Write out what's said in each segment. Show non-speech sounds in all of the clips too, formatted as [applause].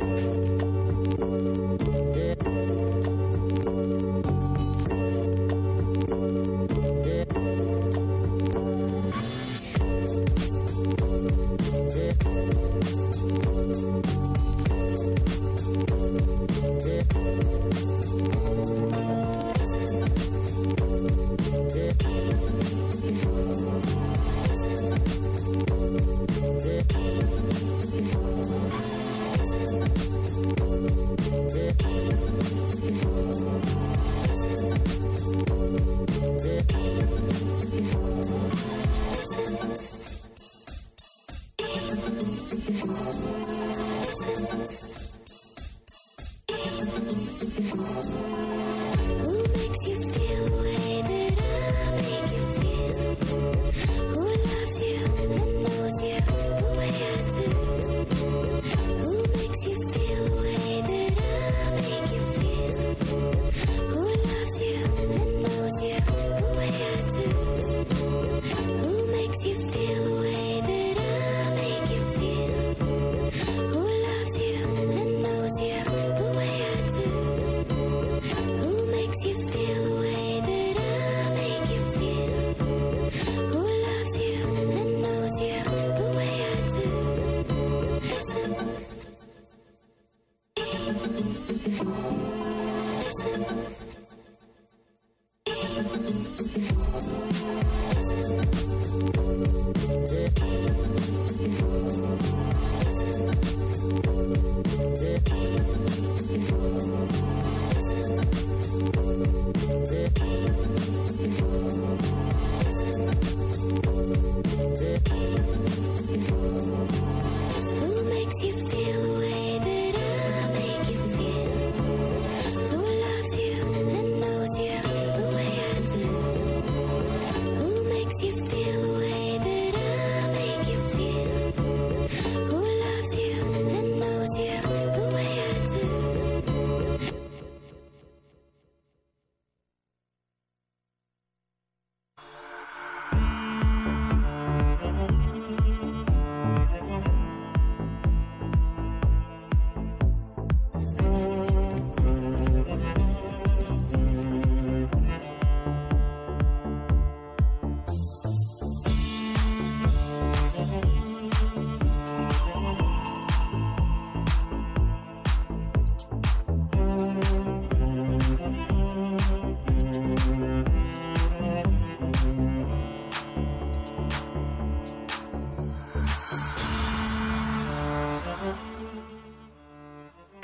Bye.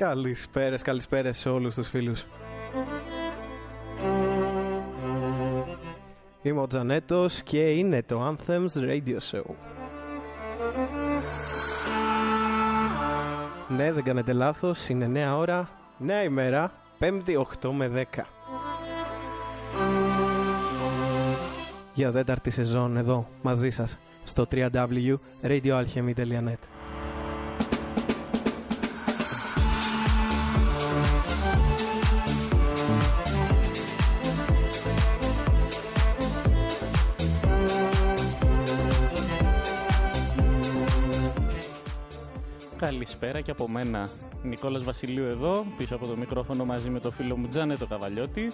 Καλησπέρες, καλησπέρες σε όλους τους φίλους. Είμαι ο Τζανέτος και είναι το Anthems Radio Show. Ναι, δεν κάνετε λάθος, είναι νέα ώρα, νέα ημέρα, 5η 8 με 10. Για τέταρτη σεζόν εδώ, μαζί σας, στο www.radioalchemy.net. Καλησπέρα και από μένα. Νικόλας Βασιλείου εδώ, πίσω από το μικρόφωνο μαζί με το φίλο μου Τζάνε το Καβαλιώτη.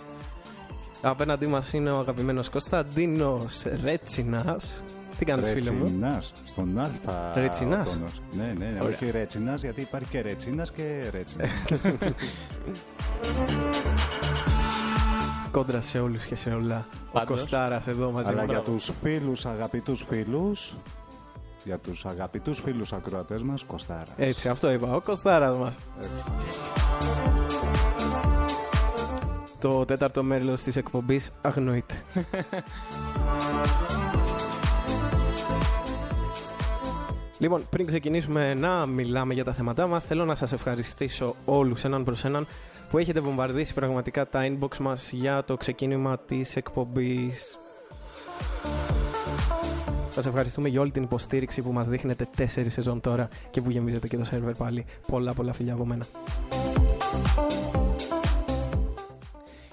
Απέναντί μας είναι ο αγαπημένος Κωνσταντίνος Ρέτσινας. Τι κάνεις φίλε μου; Ρετσινάς, στον Α. Ρετσινάς. ο τόνος. Ναι, ναι, ναι, Ωραία. όχι Ρέτσινας, γιατί υπάρχει και Ρέτσινας και Ρέτσινας. [laughs] Κόντρα σε όλους και σε όλα. Ο Πάντως. Κωστάρας εδώ μαζί Αλλά μας. για τους φίλους, αγαπητούς φίλους, για τους αγαπητούς φίλους ακροατές μας, Κωστάρας. Έτσι, αυτό είπα. Ο Κωστάρας μας. Έτσι. Το τέταρτο μέλος της εκπομπής αγνοείται. [laughs] Λοιπόν, πριν ξεκινήσουμε να μιλάμε για τα θέματά μας, θέλω να σας ευχαριστήσω όλους έναν προς έναν που έχετε βομβαρδίσει πραγματικά τα inbox μας για το ξεκίνημα της εκπομπής. Σας ευχαριστούμε για όλη την υποστήριξη που μας δείχνετε τέσσερις σεζόν τώρα και που γεμίζετε και το σερβερ πάλι. Πολλά πολλά φιλιά από μένα.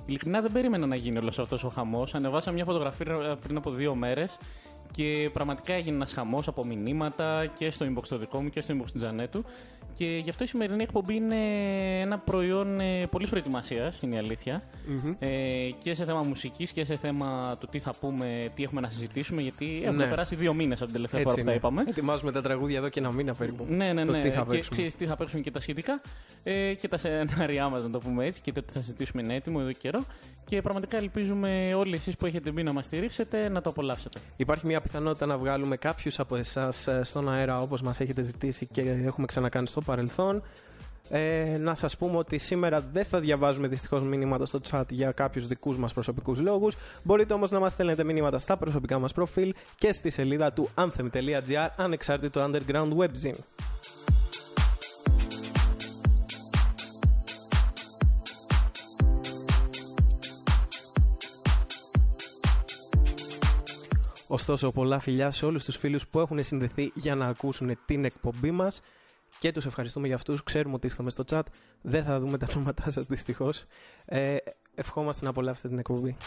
Ειλικρινά δεν περίμενα να γίνει όλος αυτός ο χαμός. Ανεβάσα μια φωτογραφία πριν από δύο μέρες Και πραγματικά έγινε ένας χαμός από μηνύματα και στο inbox το δικό μου και στο inbox του Τζανέτου. Και γι' αυτό η σημερινή εκπομπή είναι ένα προϊόν ε, πολλή προετοιμασία, είναι η αληθεια Ε, και σε θέμα μουσικής και σε θέμα του τι θα πούμε, τι έχουμε να συζητήσουμε. Γιατί έχουμε Ναι. περάσει δύο μήνες από την τελευταία Έτσι φορά που τα είναι. είπαμε. Ετοιμάζουμε τα τραγούδια εδώ και ένα μήνα περίπου. Ναι, ναι, Το ναι. τι θα και παίξουμε. ξέρεις τι θα παίξουμε και τα σχετικά ε, και τα σενάριά μας, να το πούμε έτσι, και το τι θα συζητήσουμε είναι έτοιμο εδώ και καιρό. Και πραγματικά ελπίζουμε όλοι εσείς που έχετε μπει να μας στηρίξετε να το απολαύσετε. Υπάρχει μια πιθανότητα να βγάλουμε κάποιους από εσάς στον αέρα όπως μας έχετε ζητήσει και έχουμε ξανακάνει στο παρελθόν. Ε, να σας πούμε ότι σήμερα δεν θα διαβάζουμε δυστυχώς μηνύματα στο chat για κάποιους δικούς μας προσωπικούς λόγους. Μπορείτε όμως να μας στέλνετε μηνύματα στα προσωπικά μας προφίλ και στη σελίδα του anthem.gr ανεξάρτητο underground webzine. Ωστόσο, πολλά φιλιά σε όλους τους φίλους που έχουν συνδεθεί για να ακούσουν την εκπομπή μας και τους ευχαριστούμε για αυτούς. Ξέρουμε ότι είστε μες στο chat. Δεν θα δούμε τα ονόματά σας δυστυχώς. Ε, ευχόμαστε να απολαύσετε την εκπομπή.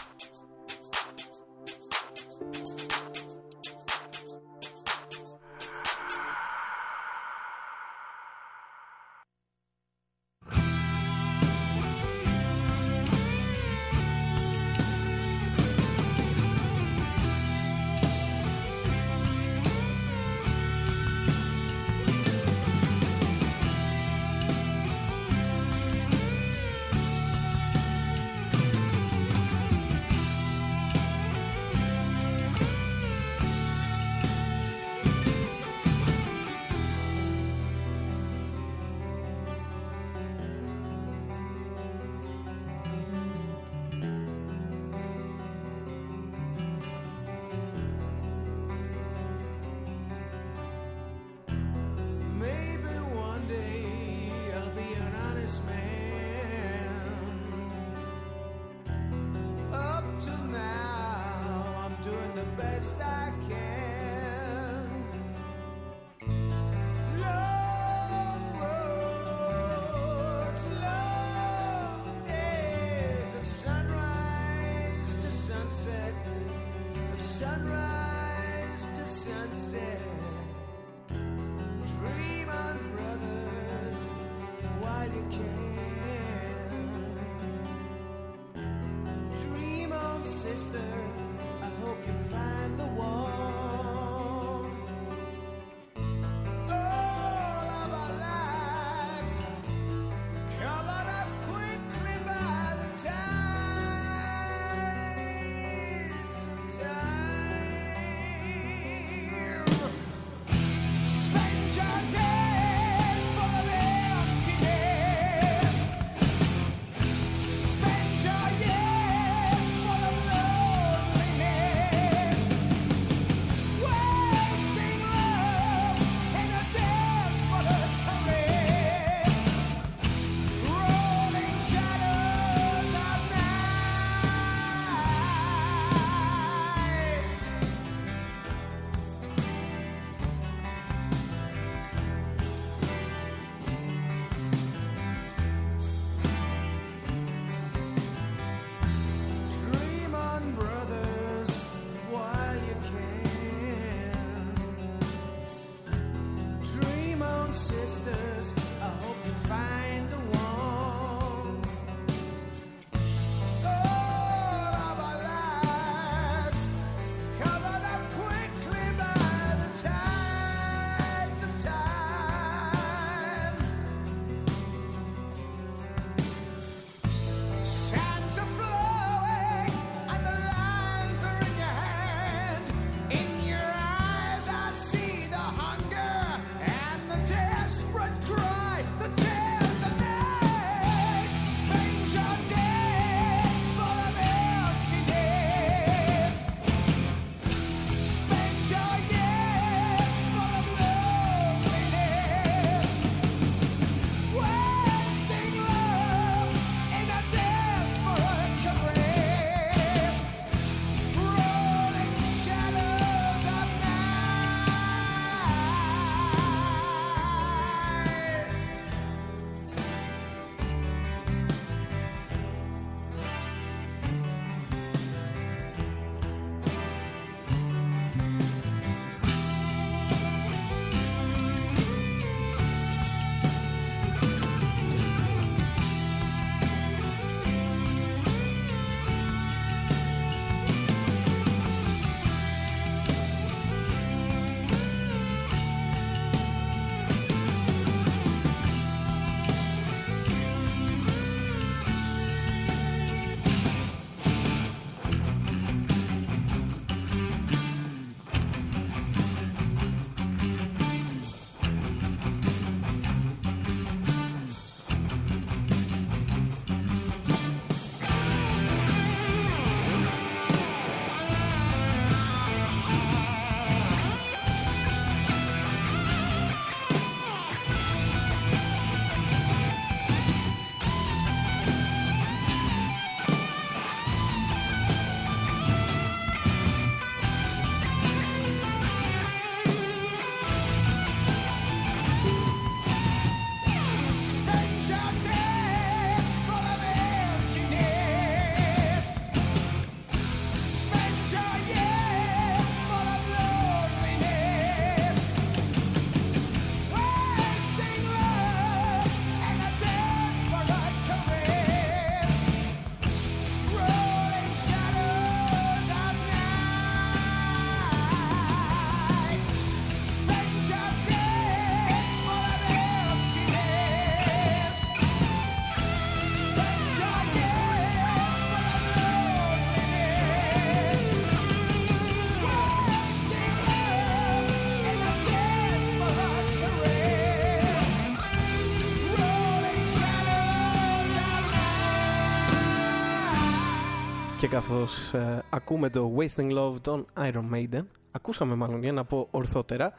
Καθώς ε, ακούμε το Wasting Love των Iron Maiden, ακούσαμε μάλλον για να πω ορθότερα,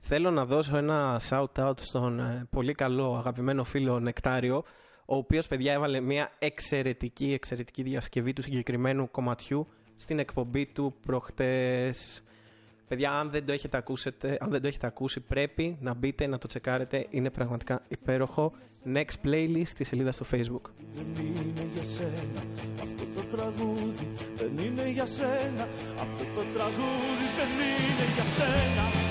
θέλω να δώσω ένα shout-out στον ε, πολύ καλό αγαπημένο φίλο Νεκτάριο, ο οποίος, παιδιά, έβαλε μια εξαιρετική, εξαιρετική διασκευή του συγκεκριμένου κομματιού στην εκπομπή του προχτές. Παιδιά, αν δεν, το έχετε ακούσετε, αν δεν το έχετε ακούσει, πρέπει να μπείτε να το τσεκάρετε. Είναι πραγματικά υπέροχο. Next playlist στη σελίδα στο Facebook. Δεν είναι για σένα αυτό το τραγούδι Δεν είναι για σένα αυτό το τραγούδι Δεν είναι για σένα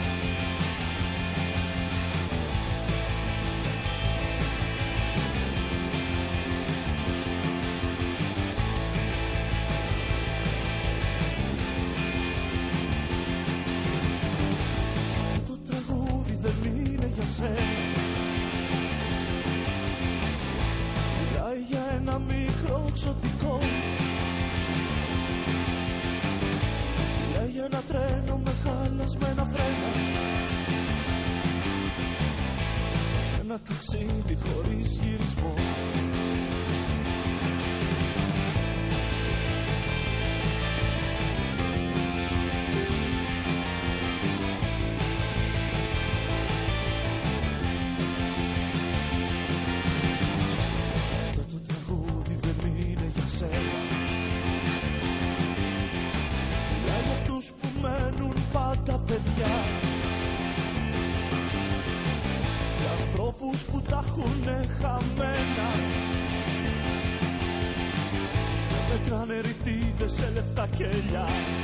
ταξίδι χωρίς γυρισμό ρητίδες σε λεφτά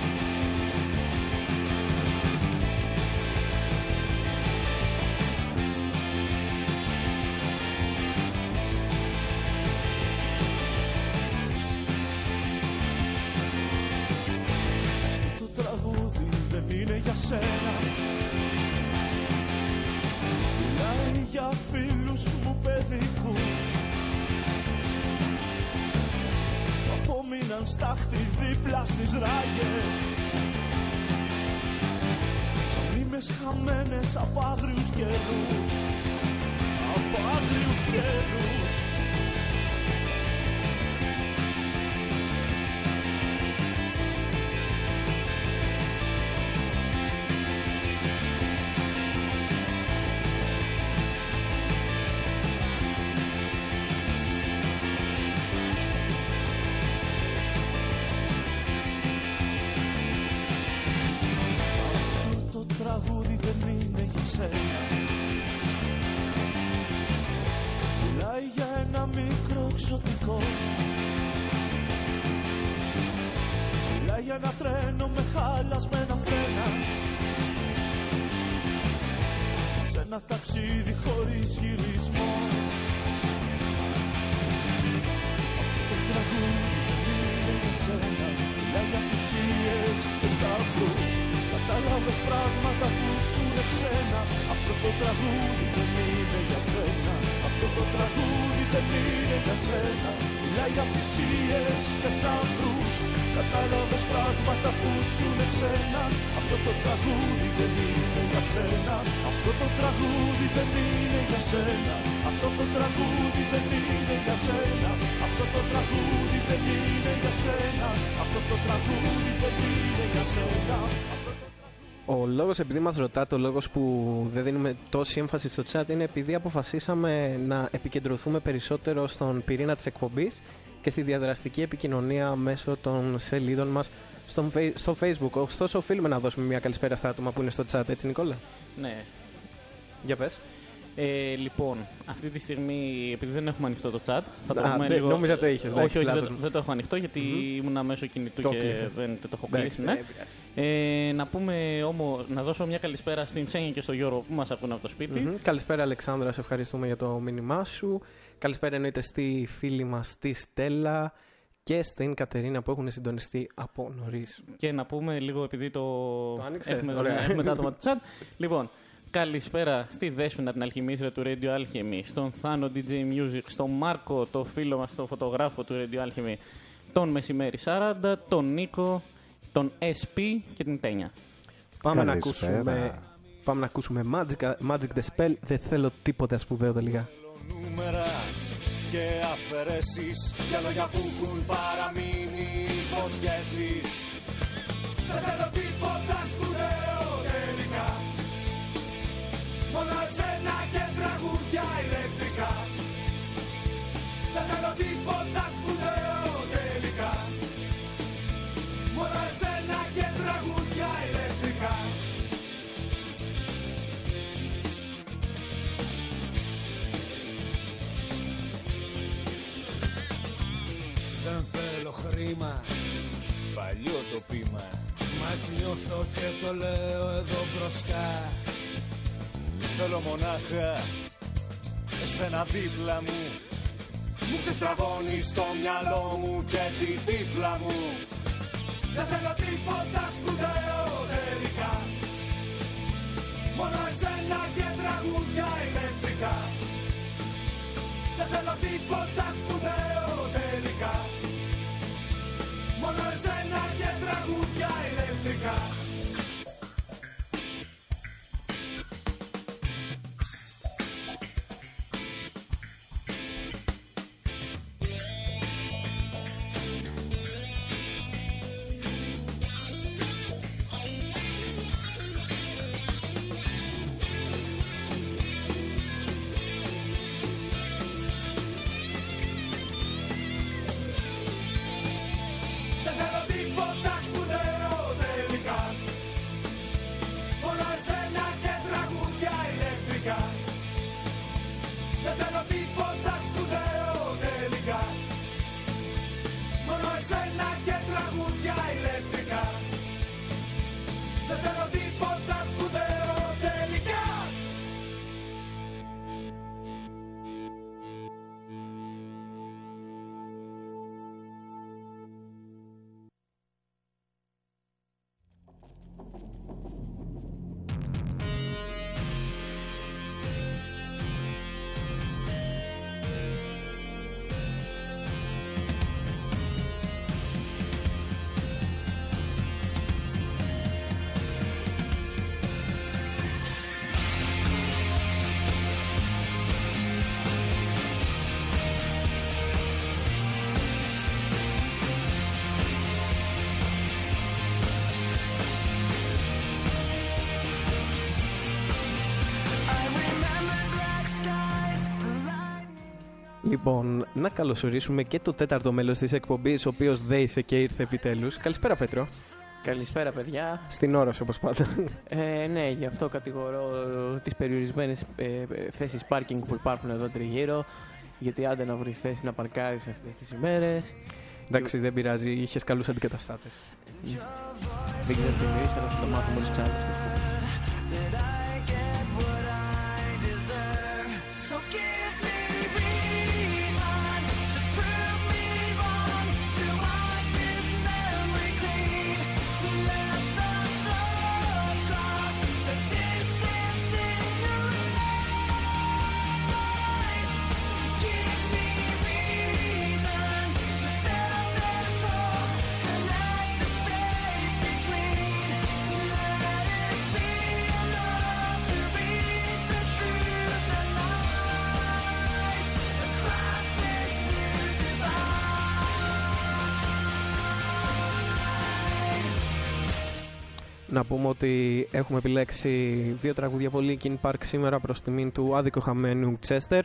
απόμειναν στάχτη δίπλα στις ράγες. Σαν μνήμες χαμένες από άγριους καιρούς. Από άγριους καιρούς λόγος επειδή μας ρωτάτε, ο λόγος που δεν δίνουμε τόση έμφαση στο chat είναι επειδή αποφασίσαμε να επικεντρωθούμε περισσότερο στον πυρήνα της εκπομπής και στη διαδραστική επικοινωνία μέσω των σελίδων μας στο, στο Facebook. Ωστόσο, οφείλουμε να δώσουμε μια καλησπέρα στα άτομα που είναι στο chat, έτσι, Νικόλα; Ναι. Για πες. Ε, λοιπόν, αυτή τη στιγμή, επειδή δεν έχουμε ανοιχτό το chat, θα το Α, πούμε δεν- λίγο... νόμιζα το είχες, Όχι, εντάξει, όχι, λάθος δεν, μου. δεν το έχω ανοιχτό γιατί ήμουν μέσω κινητού Το και κλείσες. δεν το έχω Εντάξει, κλείσει. Ναι. δεν πειράζει. Ε, να πούμε όμως, να δώσω μια καλησπέρα στην Τσένια και στο Γιώργο που μας ακούνε από το σπιτι Μμμ. Καλησπέρα, Αλεξάνδρα. Σε ευχαριστούμε για το μήνυμά σου. Καλησπέρα εννοείται στη φίλη μας τη Στέλλα και στην Κατερίνα που έχουν συντονιστεί από νωρίς. Και να πούμε λίγο επειδή το, Το άνοιξε, έχουμε, ωραία. ναι, έχουμε τα άτομα του chat. Λοιπόν, καλησπέρα στη Δέσποινα την αλχημίστρια του Radio Alchemy, στον Θάνο DJ Music, στον Μάρκο, το φίλο μας, τον φωτογράφο του Radio Alchemy, τον Μεσημέρι 40, τον Νίκο, τον SP και την Τένια. Πάμε να, Καλησπέρα. ακούσουμε, πάμε να ακούσουμε Magic, Magic the Spell. Δεν θέλω τίποτα σπουδαίο τελικά. νούμερα και αφαιρέσεις Για λόγια που έχουν παραμείνει υποσχέσεις Δεν θέλω τίποτα σπουδαίο τελικά Μόνο εσένα και τραγούδια ηλεκτρικά. Δεν θέλω τίποτα σπουδαίο τελικά. Μόνο εσένα και τραγούδια ηλεκτρικά. Δεν θέλω χρήμα Παλιό το πείμα. Μα έτσι νιώθω και το λέω εδώ μπροστά Θέλω μονάχα Εσένα δίπλα μου. Μου ξεστραβώνεις το μυαλό μου και τη τύφλα μου. Δεν θέλω τίποτα σπουδαίο τελικά. Μόνο εσένα και τραγούδια ηλεκτρικά. Δεν θέλω τίποτα σπουδαίο τελικά. Μόνο εσένα και τραγούδια ηλεκτρικά Λοιπόν, να καλωσορίσουμε και το τέταρτο μέλος της εκπομπής, ο οποίος δέησε και ήρθε επιτέλους. Καλησπέρα, Πέτρο. Καλησπέρα, παιδιά. Στην ώρα σου, όπως πάντα. Ε, ναι, γι' αυτό κατηγορώ τις περιορισμένες ε, ε, θέσεις πάρκινγκ που υπάρχουν εδώ τριγύρω. Γιατί άντε να βρεις θέση να παρκάρεις αυτές τις ημέρες. Εντάξει, δεν πειράζει, είχες καλούς αντικαταστάτες. Δεν ξέρω τι εννοείς, αλλά θα το μάθω μόλις ξανά. Να πούμε ότι έχουμε επιλέξει δύο τραγούδια από Linkin Park σήμερα προς τιμήν του άδικο χαμένου Chester.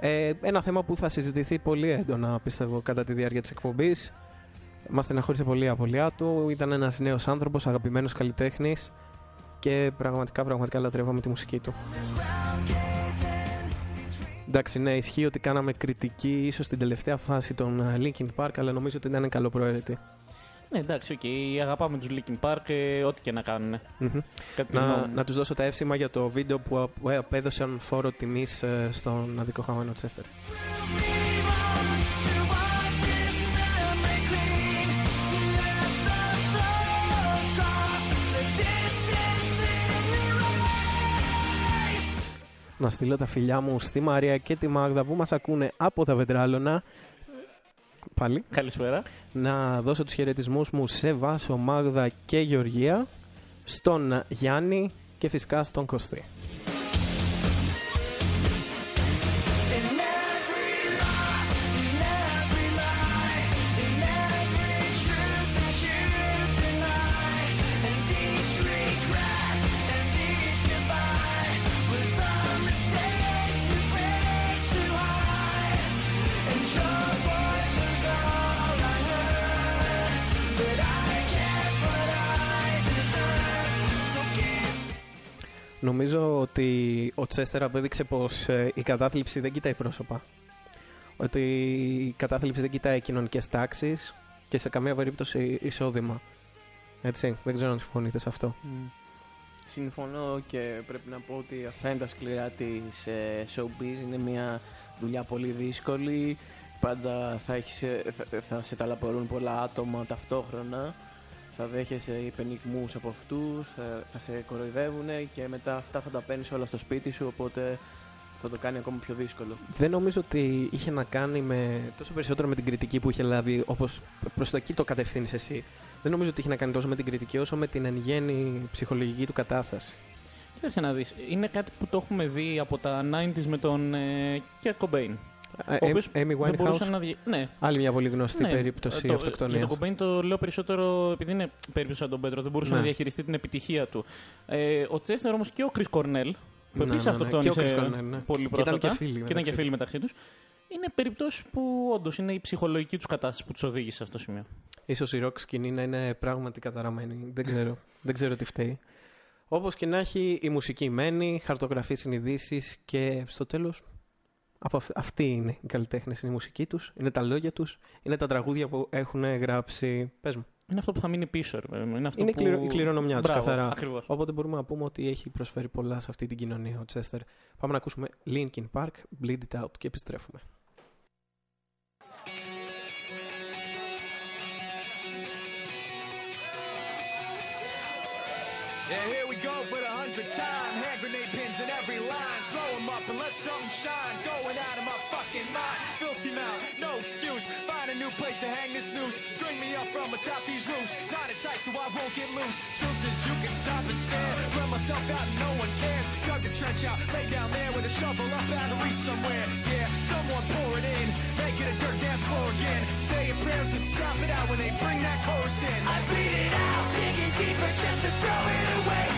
Ε, ένα θέμα που θα συζητηθεί πολύ έντονα, πιστεύω, κατά τη διάρκεια της εκπομπής. Μας στεναχώρησε πολύ η απολία του. Ήταν ένας νέος άνθρωπος, αγαπημένος καλλιτέχνης και πραγματικά, πραγματικά λατρεύαμε τη μουσική του. Εντάξει, ναι, ισχύει ότι κάναμε κριτική ίσως στην τελευταία φάση των ε, Linkin Park, αλλά νομίζω ότι ήταν καλοπροαίρετη. Ναι, εντάξει, οκ. Αγαπάμε τους Linkin Park, ε, ό,τι και να κάνουν. Μμμ. Κατά τη γνώμη να, μου. να τους δώσω τα εύσημα για το βίντεο που α- που απέδωσαν φόρο τιμής ε, στον αδικοχαμένο Τσέστερ. To wash this memory clean. Let the thoughts cross the distance in your eyes. Να στείλω τα φιλιά μου στη Μαρία και τη Μάγδα που μας ακούνε από τα Πετράλωνα. Πάλι. Καλησπέρα. Να δώσω τους χαιρετισμούς μου σε Βάσο, Μάγδα και Γεωργία, στον Γιάννη και φυσικά στον Κωστή. Νομίζω ότι ο Τσέστερ απέδειξε πως ε, η κατάθλιψη δεν κοιτάει πρόσωπα. Ότι η κατάθλιψη δεν κοιτάει κοινωνικές τάξεις και σε καμία περίπτωση εισόδημα. Έτσι, δεν ξέρω αν συμφωνείτε σε αυτό. Συμφωνώ και πρέπει να πω ότι αυτά είναι τα σκληρά της ε, showbiz. Είναι μια δουλειά πολύ δύσκολη. Πάντα θα, έχεις, ε, θα, θα σε ταλαπορούν πολλά άτομα ταυτόχρονα. Θα δέχεσαι υπενιγμούς από αυτούς, θα, θα σε κοροϊδεύουν και μετά αυτά θα τα παίρνεις όλα στο σπίτι σου, οπότε θα το κάνει ακόμα πιο δύσκολο. Δεν νομίζω ότι είχε να κάνει με τόσο περισσότερο με την κριτική που είχε λάβει, όπως προς τα εκεί το κατευθύνεις εσύ. Δεν νομίζω ότι είχε να κάνει τόσο με την κριτική όσο με την εν γέννη ψυχολογική του κατάσταση. Κοίταξε να δεις. Είναι κάτι που το έχουμε δει από τα 90s με τον ε, Kurt Cobain. Ε, Ο οποίος Amy δεν μπορούσε Winehouse, να δει... Ναι, άλλη μια πολύ γνωστή ναι. περίπτωση Το- αυτοκτονίας. Για τον Cobain το λέω περισσότερο επειδή είναι περίπτωση σαν τον Πέτρο. Δεν μπορούσε Ναι. να διαχειριστεί την επιτυχία του. Ε, ο Τσέστερ όμως και ο Chris Cornell, που Ναι, επίσης ναι, ναι. αυτοκτόνησε Και ο Chris Cornell, ναι. πολύ Και ήταν πρόσφατα. και φίλοι και ήταν και μεταξύ φίλοι μεταξύ τους. Είναι περιπτώσεις που όντως είναι η ψυχολογική τους κατάσταση που τους οδήγησε σε αυτό το σημείο. Ίσως η rock σκηνή να είναι πράγματι καταραμένη. Δεν ξέρω. Δεν ξέρω τι φταίει. Όπως και να έχει, η μουσική μένει, χαρτογραφείς συνειδήσεις και στο τέλος. Από αυ- αυτή είναι οι καλλιτέχνε. Είναι η μουσική τους, είναι τα λόγια τους, είναι τα τραγούδια που έχουν γράψει. Πες μου. Είναι αυτό που θα μείνει πίσω. ρε παιδί μου. Είναι, αυτό Είναι η που... κληρο- η κληρονομιά τους, Μπράβο, καθαρά. Ακριβώς. Οπότε μπορούμε να πούμε ότι έχει προσφέρει πολλά σε αυτή την κοινωνία ο Τσέστερ. Πάμε να ακούσουμε Linkin Park, Bleed It Out και επιστρέφουμε. Yeah, here we go for the hundredth time. Hand grenade pins in every line. Up and let something shine. Going out of my fucking mind. Filthy mouth, no excuse. Find a new place to hang this noose. String me up from atop these roofs. Knot it tight so I won't get loose. Truth is, you can stop and stare. Run myself out and no one cares. Dug the trench out, lay down there with a shovel up out of reach somewhere. Yeah, someone pour it in. Make it a dirt dance floor again. Say your prayers and stop it out when they bring that chorus in. I bleed it out, digging deeper just to throw it away.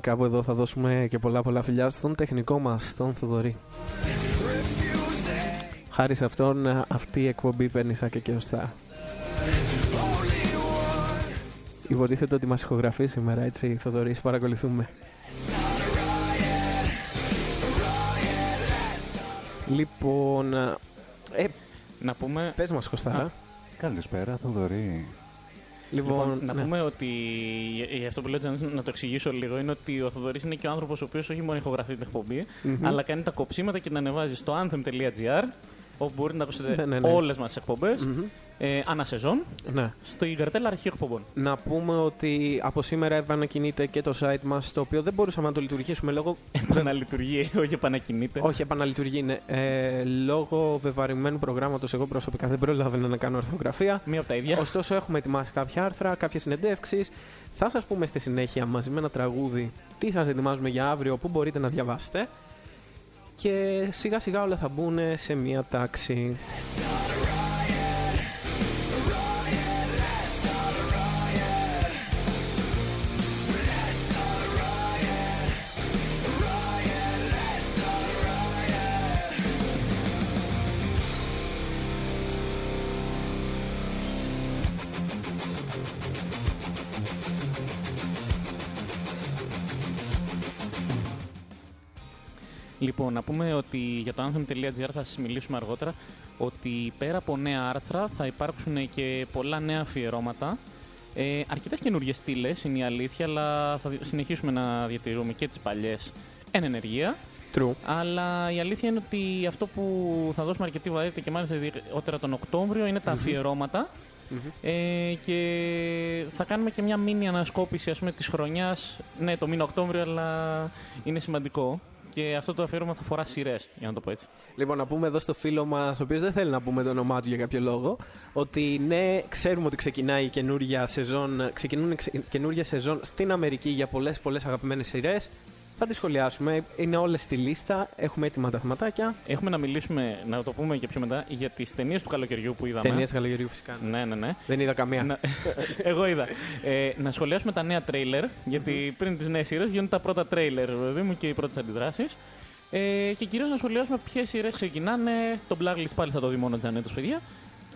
Λοιπόν, κάπου εδώ θα δώσουμε και πολλά πολλά φιλιά στον τεχνικό μας, τον Θοδωρή. Χάρη σε αυτόν, αυτή η εκπομπή παίρνει σαν και και ωστά. Υποτίθεται ότι μας ηχογραφεί σήμερα, έτσι, Θοδωρή, σε παρακολουθούμε. Λοιπόν, ε, Να πούμε, πες μας Κωστάρα. Καλησπέρα, Θοδωρή. Λοιπόν, λοιπόν, να ναι. πούμε ότι για αυτό που λέω Τζανέτ, να το εξηγήσω λίγο είναι ότι ο Θοδωρής είναι και ο άνθρωπος ο οποίος όχι μόνο ηχογραφεί την εκπομπή, Μμμ. αλλά κάνει τα κοψίματα και την ανεβάζει στο anthem.gr όπου μπορείτε να ακούσετε Ναι, ναι, ναι. όλες μας τις εκπομπές Μμμ. ε, ανά σεζόν ναι. στο καρτέλα αρχείο εκπομπών. Να πούμε ότι από σήμερα επανακινείται και το site μας, το οποίο δεν μπορούσαμε να το λειτουργήσουμε λόγω... Επαναλειτουργεί, [laughs] όχι επανακινείται. Όχι, επαναλειτουργεί είναι. Ε, λόγω βεβαρημένου προγράμματος, εγώ προσωπικά δεν προλάβαινα να κάνω ορθογραφία. Μία από τα ίδια. Ωστόσο, έχουμε ετοιμάσει κάποια άρθρα, κάποιες συνεντεύξεις. Θα σας πούμε στη συνέχεια μαζί με ένα τραγούδι τι σας ετοιμάζουμε για αύριο, που μπορείτε να διαβάσετε. Και σιγά σιγά όλα θα μπουν σε μία τάξη. Λοιπόν, να πούμε ότι για το anthem.gr θα σας μιλήσουμε αργότερα ότι πέρα από νέα άρθρα θα υπάρξουν και πολλά νέα αφιερώματα. Ε, Αρκετέ καινούργιες στήλες είναι η αλήθεια, αλλά θα δι- συνεχίσουμε να διατηρούμε και τις παλιές εν ενεργεία. True. Αλλά η αλήθεια είναι ότι αυτό που θα δώσουμε αρκετή βαρύτητα και μάλιστα ιδιαίτερα τον Οκτώβριο είναι τα αφιερώματα. Ε, και θα κάνουμε και μια μίνι ανασκόπηση ας πούμε, της χρονιάς. Ναι, το μήνα Οκτώβριο, αλλά είναι σημαντικό. Και αυτό το αφιέρωμα θα φορά σειρές, για να το πω έτσι. Λοιπόν, να πούμε εδώ στο φίλο μας, ο οποίος δεν θέλει να πούμε το όνομά του για κάποιο λόγο, ότι ναι, ξέρουμε ότι ξεκινάει η καινούργια σεζόν, ξεκινούν ξε- καινούργια σεζόν στην Αμερική για πολλές πολλές αγαπημένες σειρές. Θα τις σχολιάσουμε. Είναι όλες στη λίστα. Έχουμε έτοιμα τα θεματάκια. Έχουμε να μιλήσουμε, να το πούμε και πιο μετά, για τις ταινίες του καλοκαιριού που είδαμε. Ταινίες καλοκαιριού φυσικά. Ναι, ναι, ναι. Δεν είδα καμία. Να- [laughs] Εγώ είδα. Ε, να σχολιάσουμε τα νέα τρέιλερ, γιατί πριν τις νέες σειρές γίνονται τα πρώτα τρέιλερ, παιδί μου, και οι πρώτες αντιδράσεις. Ε, και κυρίως να σχολιάσουμε ποιες σειρές ξεκινάνε. Το Blacklist πάλι θα το δει μόνο ο Τζανέτος, παιδιά.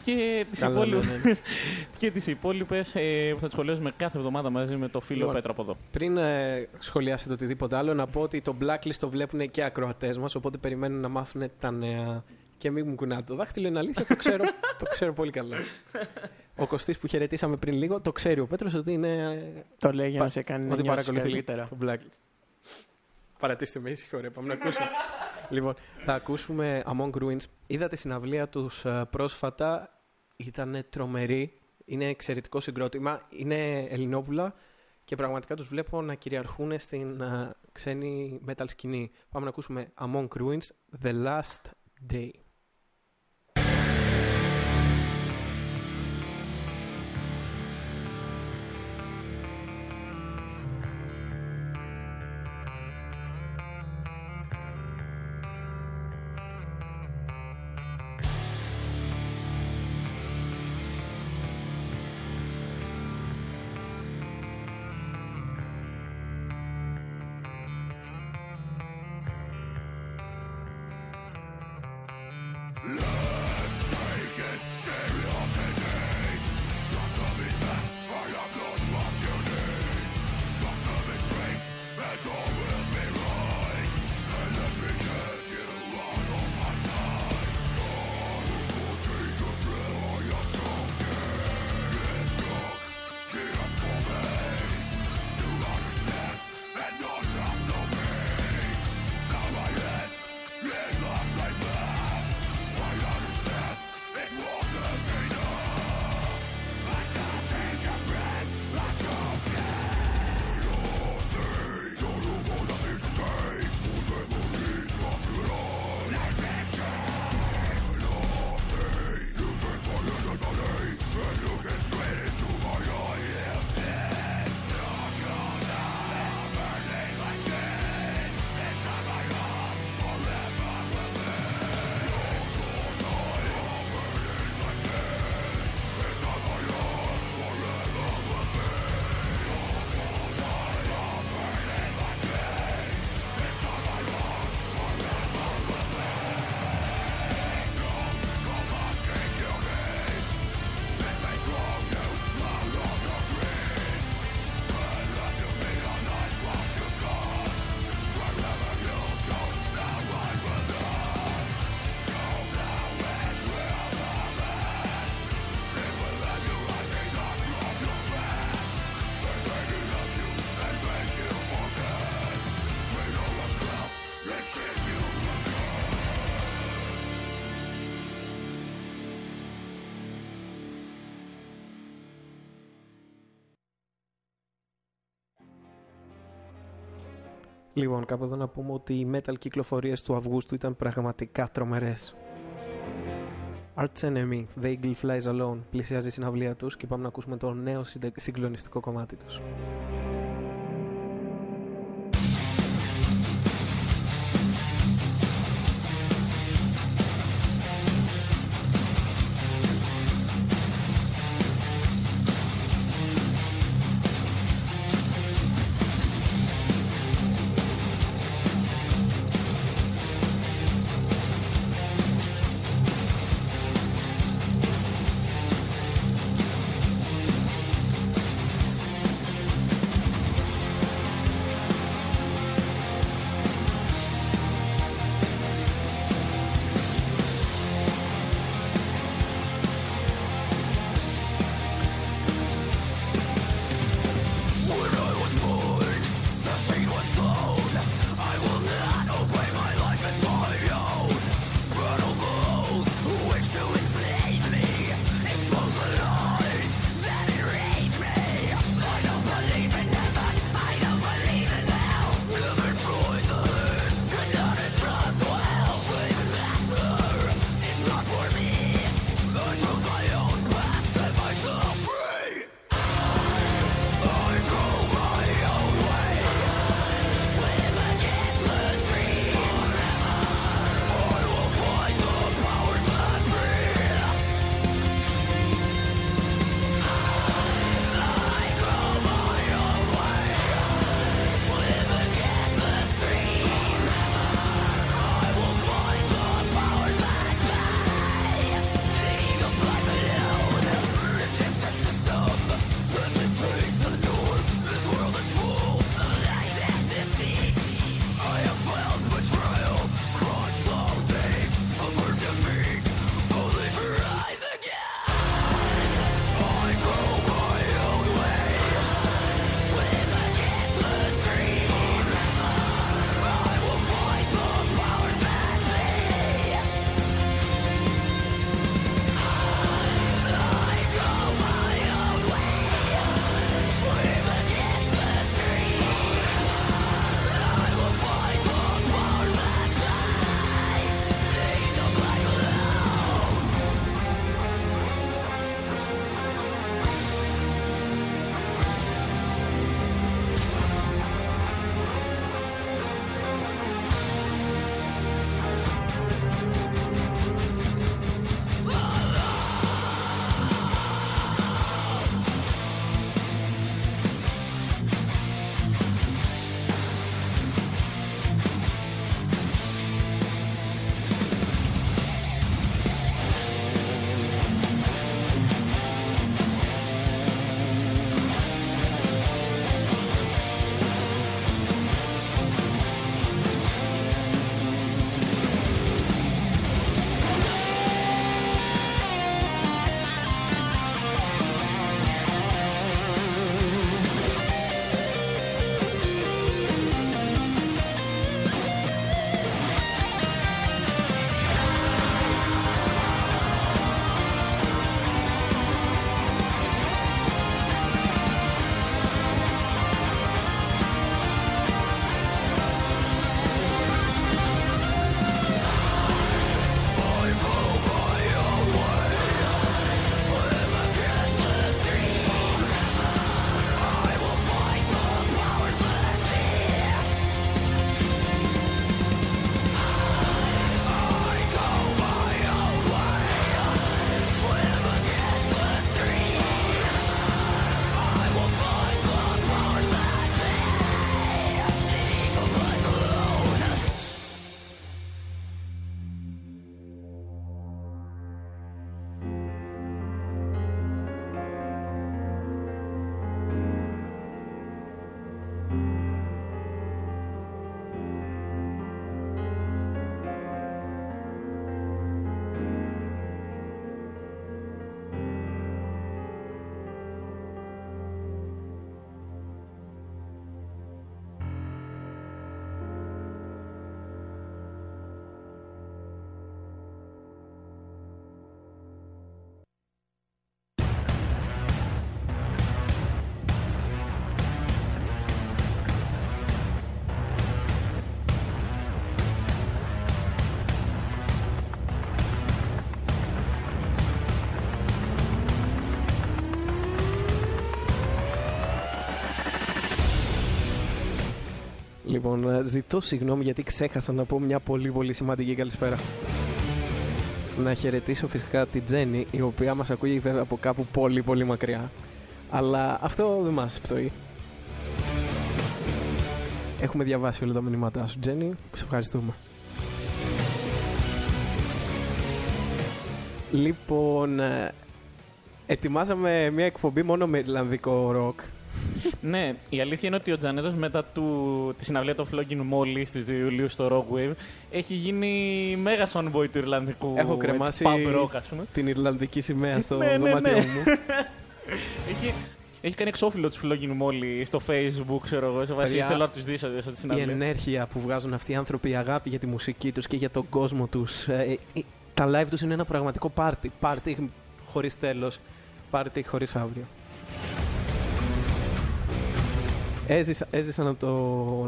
Και τις Καλά, ναι, υπόλοιπε [laughs] και τις υπόλοιπες, ε, που θα τις σχολιάζουμε κάθε εβδομάδα μαζί με το φίλο Λοιπόν, Πέτρο από εδώ. Πριν ε, σχολιάσετε οτιδήποτε άλλο, να πω ότι το blacklist το βλέπουν και ακροατές μας, οπότε περιμένουν να μάθουν τα νέα. Και μην μου κουνάτε το δάχτυλο, είναι αλήθεια, το ξέρω, [laughs] το ξέρω πολύ καλά. Ο Κωστής που χαιρετήσαμε πριν λίγο, το ξέρει ο Πέτρος ότι είναι. ε, Το λέει για πα- να σε κάνει να ότι νιώσεις παρακολουθεί καλύτερα. το blacklist. Παρατήστε με ήσυχο, ρε, πάμε να ακούσουμε. [laughs] λοιπόν, θα ακούσουμε Among Ruins. Είδα τη συναυλία τους ε, πρόσφατα, ήταν τρομερή. Είναι εξαιρετικό συγκρότημα. Είναι Ελληνόπουλα και πραγματικά τους βλέπω να κυριαρχούν στην ε, ξένη metal σκηνή. Πάμε να ακούσουμε Among Ruins, The Last Day. Λοιπόν, κάπου εδώ να πούμε ότι οι metal κυκλοφορίες του Αυγούστου ήταν πραγματικά τρομερές. Arch Enemy, The Eagle Flies Alone, πλησιάζει η συναυλία τους και πάμε να ακούσουμε το νέο συγκλονιστικό κομμάτι τους. Λοιπόν, ε, ζητώ συγγνώμη γιατί ξέχασα να πω μια πολύ πολύ σημαντική καλησπέρα. Να χαιρετήσω φυσικά την Τζέννη, η οποία μας ακούει βέβαια από κάπου πολύ πολύ μακριά. Αλλά αυτό δεν μας πτωεί. Έχουμε διαβάσει όλα τα μηνύματά σου, Τζέννη. Σε ευχαριστούμε. Λοιπόν, ε, ετοιμάζαμε μια εκπομπή μόνο με Ιρλανδικό ροκ. Ναι, η αλήθεια είναι ότι ο Τζανέτος μετά του, τη συναυλία των Flogging Molly στι 2 Ιουλίου στο Rockwave έχει γίνει μέγας fanboy του Ιρλανδικού Έχω κρεμάσει έτσι, pub rock, ας πούμε. την Ιρλανδική σημαία στο Ναι, ναι, ναι. δωμάτιό μου. [laughs] έχει, έχει κάνει εξώφυλλο τους Flogging Molly στο Facebook, ξέρω εγώ. Σε βάση Παιδιά, θέλω να τους δεις σε Η συναυλία. ενέργεια που βγάζουν αυτοί οι άνθρωποι, η αγάπη για τη μουσική τους και για τον κόσμο τους. ε, ε, τα live τους είναι ένα πραγματικό πάρτι. Πάρτι χωρίς τέλος. Πάρτι χωρίς αύριο. Έζησα, έζησα να, το,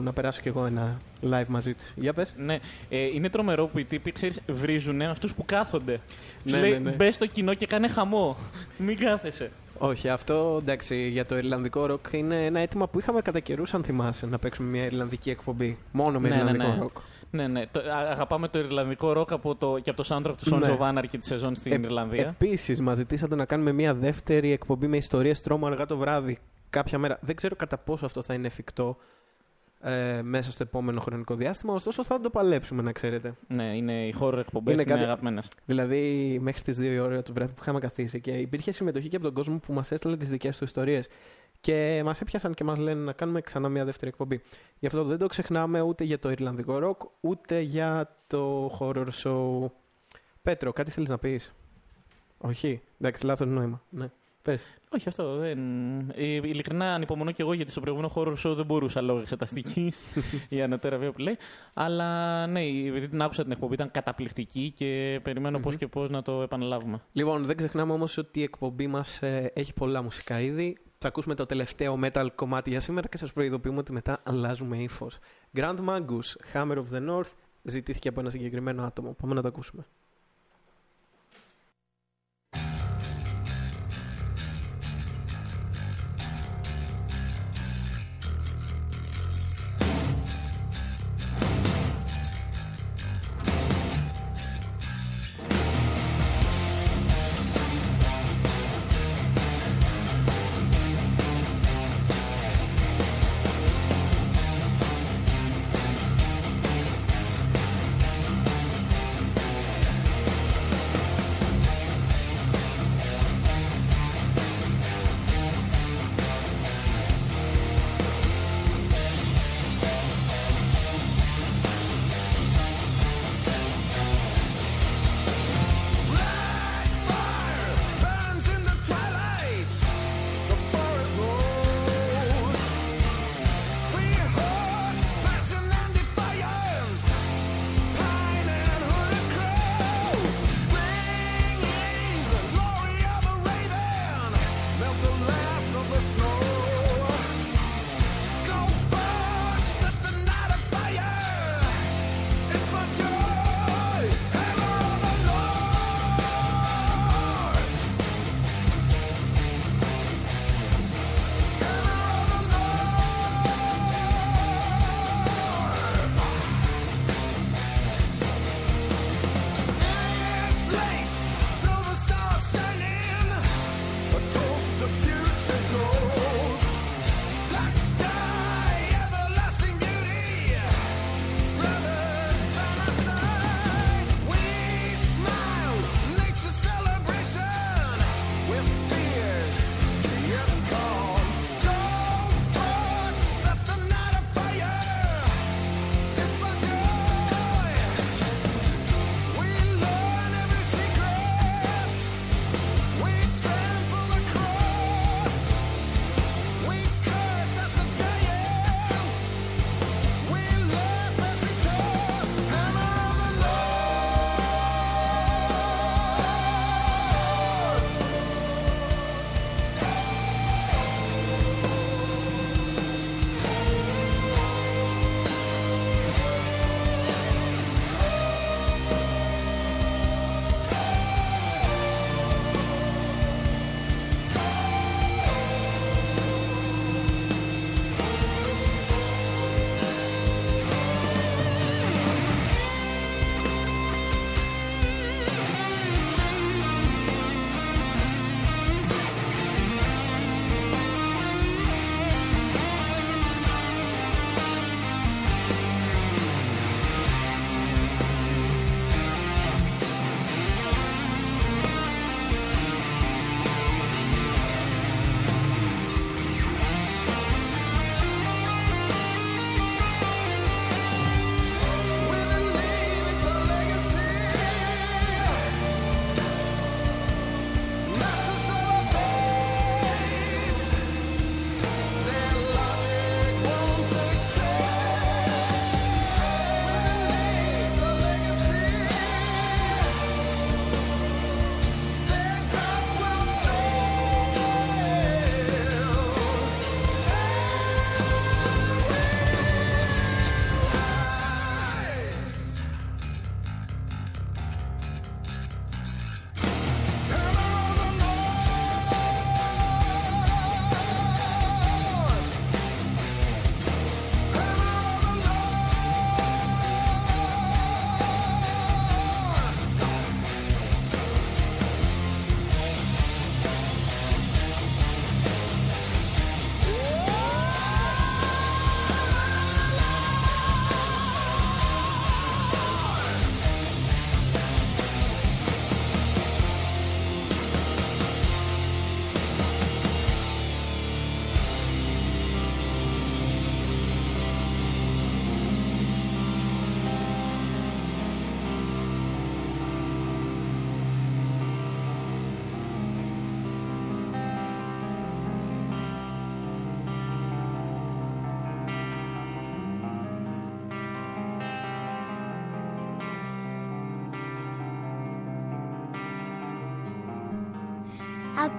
να περάσω κι εγώ ένα live μαζί του. Για πες. Ναι, ε, είναι τρομερό που οι τύποι, ξέρεις, βρίζουν αυτούς που κάθονται. Ναι, Σου λέει, ναι, ναι. μπες στο κοινό και κάνε χαμό. Μην κάθεσαι. Όχι, αυτό εντάξει για το Ιρλανδικό ροκ είναι ένα αίτημα που είχαμε κατά καιρούς αν θυμάσαι να παίξουμε μια Ιρλανδική εκπομπή. Μόνο με Ναι, ναι, Ιρλανδικό ναι. ροκ. Ναι, ναι. Το, α- αγαπάμε το Ιρλανδικό ροκ από το, και από το soundtrack του Sons Ναι. of Anarchy τη σεζόν στην Ιρλανδία. Επίσης, μας ζητήσατε να κάνουμε μια δεύτερη εκπομπή με ιστορίες τρόμου αργά το βράδυ κάποια μέρα. Δεν ξέρω κατά πόσο αυτό θα είναι εφικτό ε, μέσα στο επόμενο χρονικό διάστημα, ωστόσο θα το παλέψουμε, να ξέρετε. Ναι, είναι οι horror εκπομπές, Είναι είναι, κάτι- αγαπημένες. Δηλαδή, μέχρι τις 2 η ώρα το βράδυ που είχαμε καθίσει και υπήρχε συμμετοχή και από τον κόσμο που μας έστειλε τις δικές του ιστορίες. Και μας έπιασαν και μας λένε να κάνουμε ξανά μια δεύτερη εκπομπή. Γι' αυτό δεν το ξεχνάμε ούτε για το Ιρλανδικό ροκ, ούτε για το horror show. Πέτρο, κάτι θέλεις να πεις; Όχι. Εντάξει, λάθος νόημα. Ναι. Πες. Όχι, αυτό δεν. Ε, ειλικρινά ανυπομονώ και εγώ γιατί στο προηγούμενο horror show δεν μπορούσα λόγω εξεταστικής [laughs] η ανωτέρα βία που λέει. Αλλά ναι, επειδή την άκουσα την εκπομπή ήταν καταπληκτική και περιμένω πώς και πώς να το επαναλάβουμε. Λοιπόν, δεν ξεχνάμε όμως ότι η εκπομπή μας ε, έχει πολλά μουσικά είδη. Θα ακούσουμε το τελευταίο metal κομμάτι για σήμερα και σας προειδοποιούμε ότι μετά αλλάζουμε ύφος. Grand Magus, Hammer of the North, ζητήθηκε από ένα συγκεκριμένο άτομο. Πάμε να το ακούσουμε.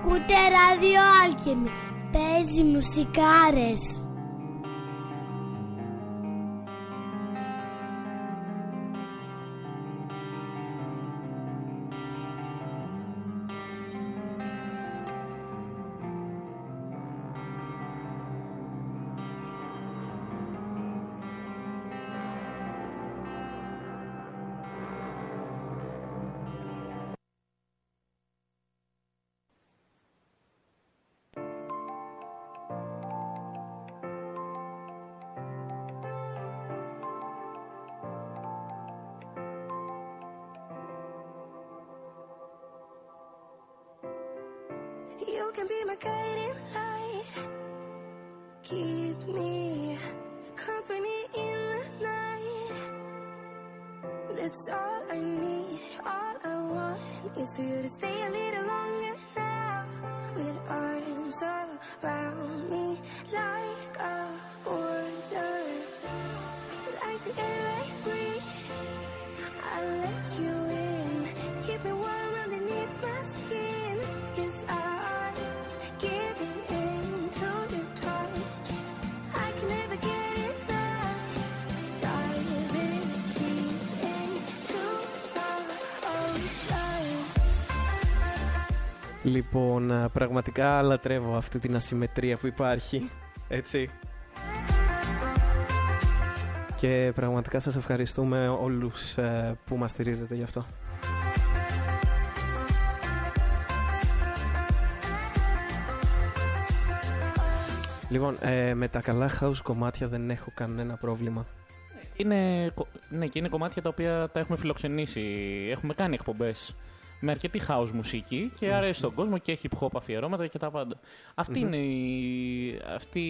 Ακούτε ράδιο Άλκημη. Παίζει μουσικάρες. Λοιπόν, α, πραγματικά λατρεύω αυτή την ασυμμετρία που υπάρχει. Έτσι. Και πραγματικά σας ευχαριστούμε όλους ε, που μας στηρίζετε γι' αυτό. Λοιπόν, ε, με τα καλά house κομμάτια δεν έχω κανένα πρόβλημα. Είναι, κο- ναι, και είναι κομμάτια τα οποία τα έχουμε φιλοξενήσει. Έχουμε κάνει εκπομπές με αρκετή house μουσική και αρέσει στον κόσμο και hip hop αφιερώματα και τα πάντα. Αυτή είναι η. Αυτή,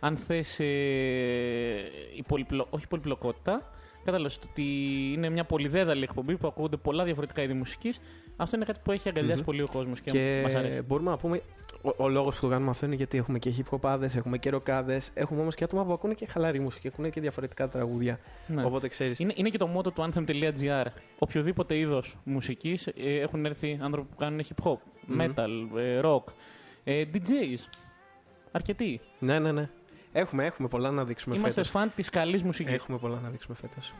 αν θες, ε, η πολυπλο, όχι η πολυπλοκότητα, κατάλαβες το ότι είναι μια πολυδέδαλη εκπομπή που ακούγονται πολλά διαφορετικά είδη μουσικής. Αυτό είναι κάτι που έχει αγκαλιάσει πολύ ο κόσμος και, Και μας αρέσει. μπορούμε να πούμε, ο, ο λόγος που το κάνουμε αυτό είναι γιατί έχουμε και hip hopάδε, έχουμε και ροκάδε, έχουμε όμως και άτομα που ακούνε και χαλαρή μουσική, ακούνε και διαφορετικά τραγούδια. Ναι. Οπότε ξέρεις. Είναι, είναι και το μότο του anthem.gr. Οποιοδήποτε είδος μουσικής έχουν έρθει άνθρωποι που κάνουν hip hop, metal, ε, rock, ε, DJs. Αρκετοί. Ναι, ναι, ναι. Έχουμε, έχουμε πολλά να δείξουμε Είμαστε φέτος. φαν της καλής μουσικής. Έχουμε πολλά να δείξουμε φέτος.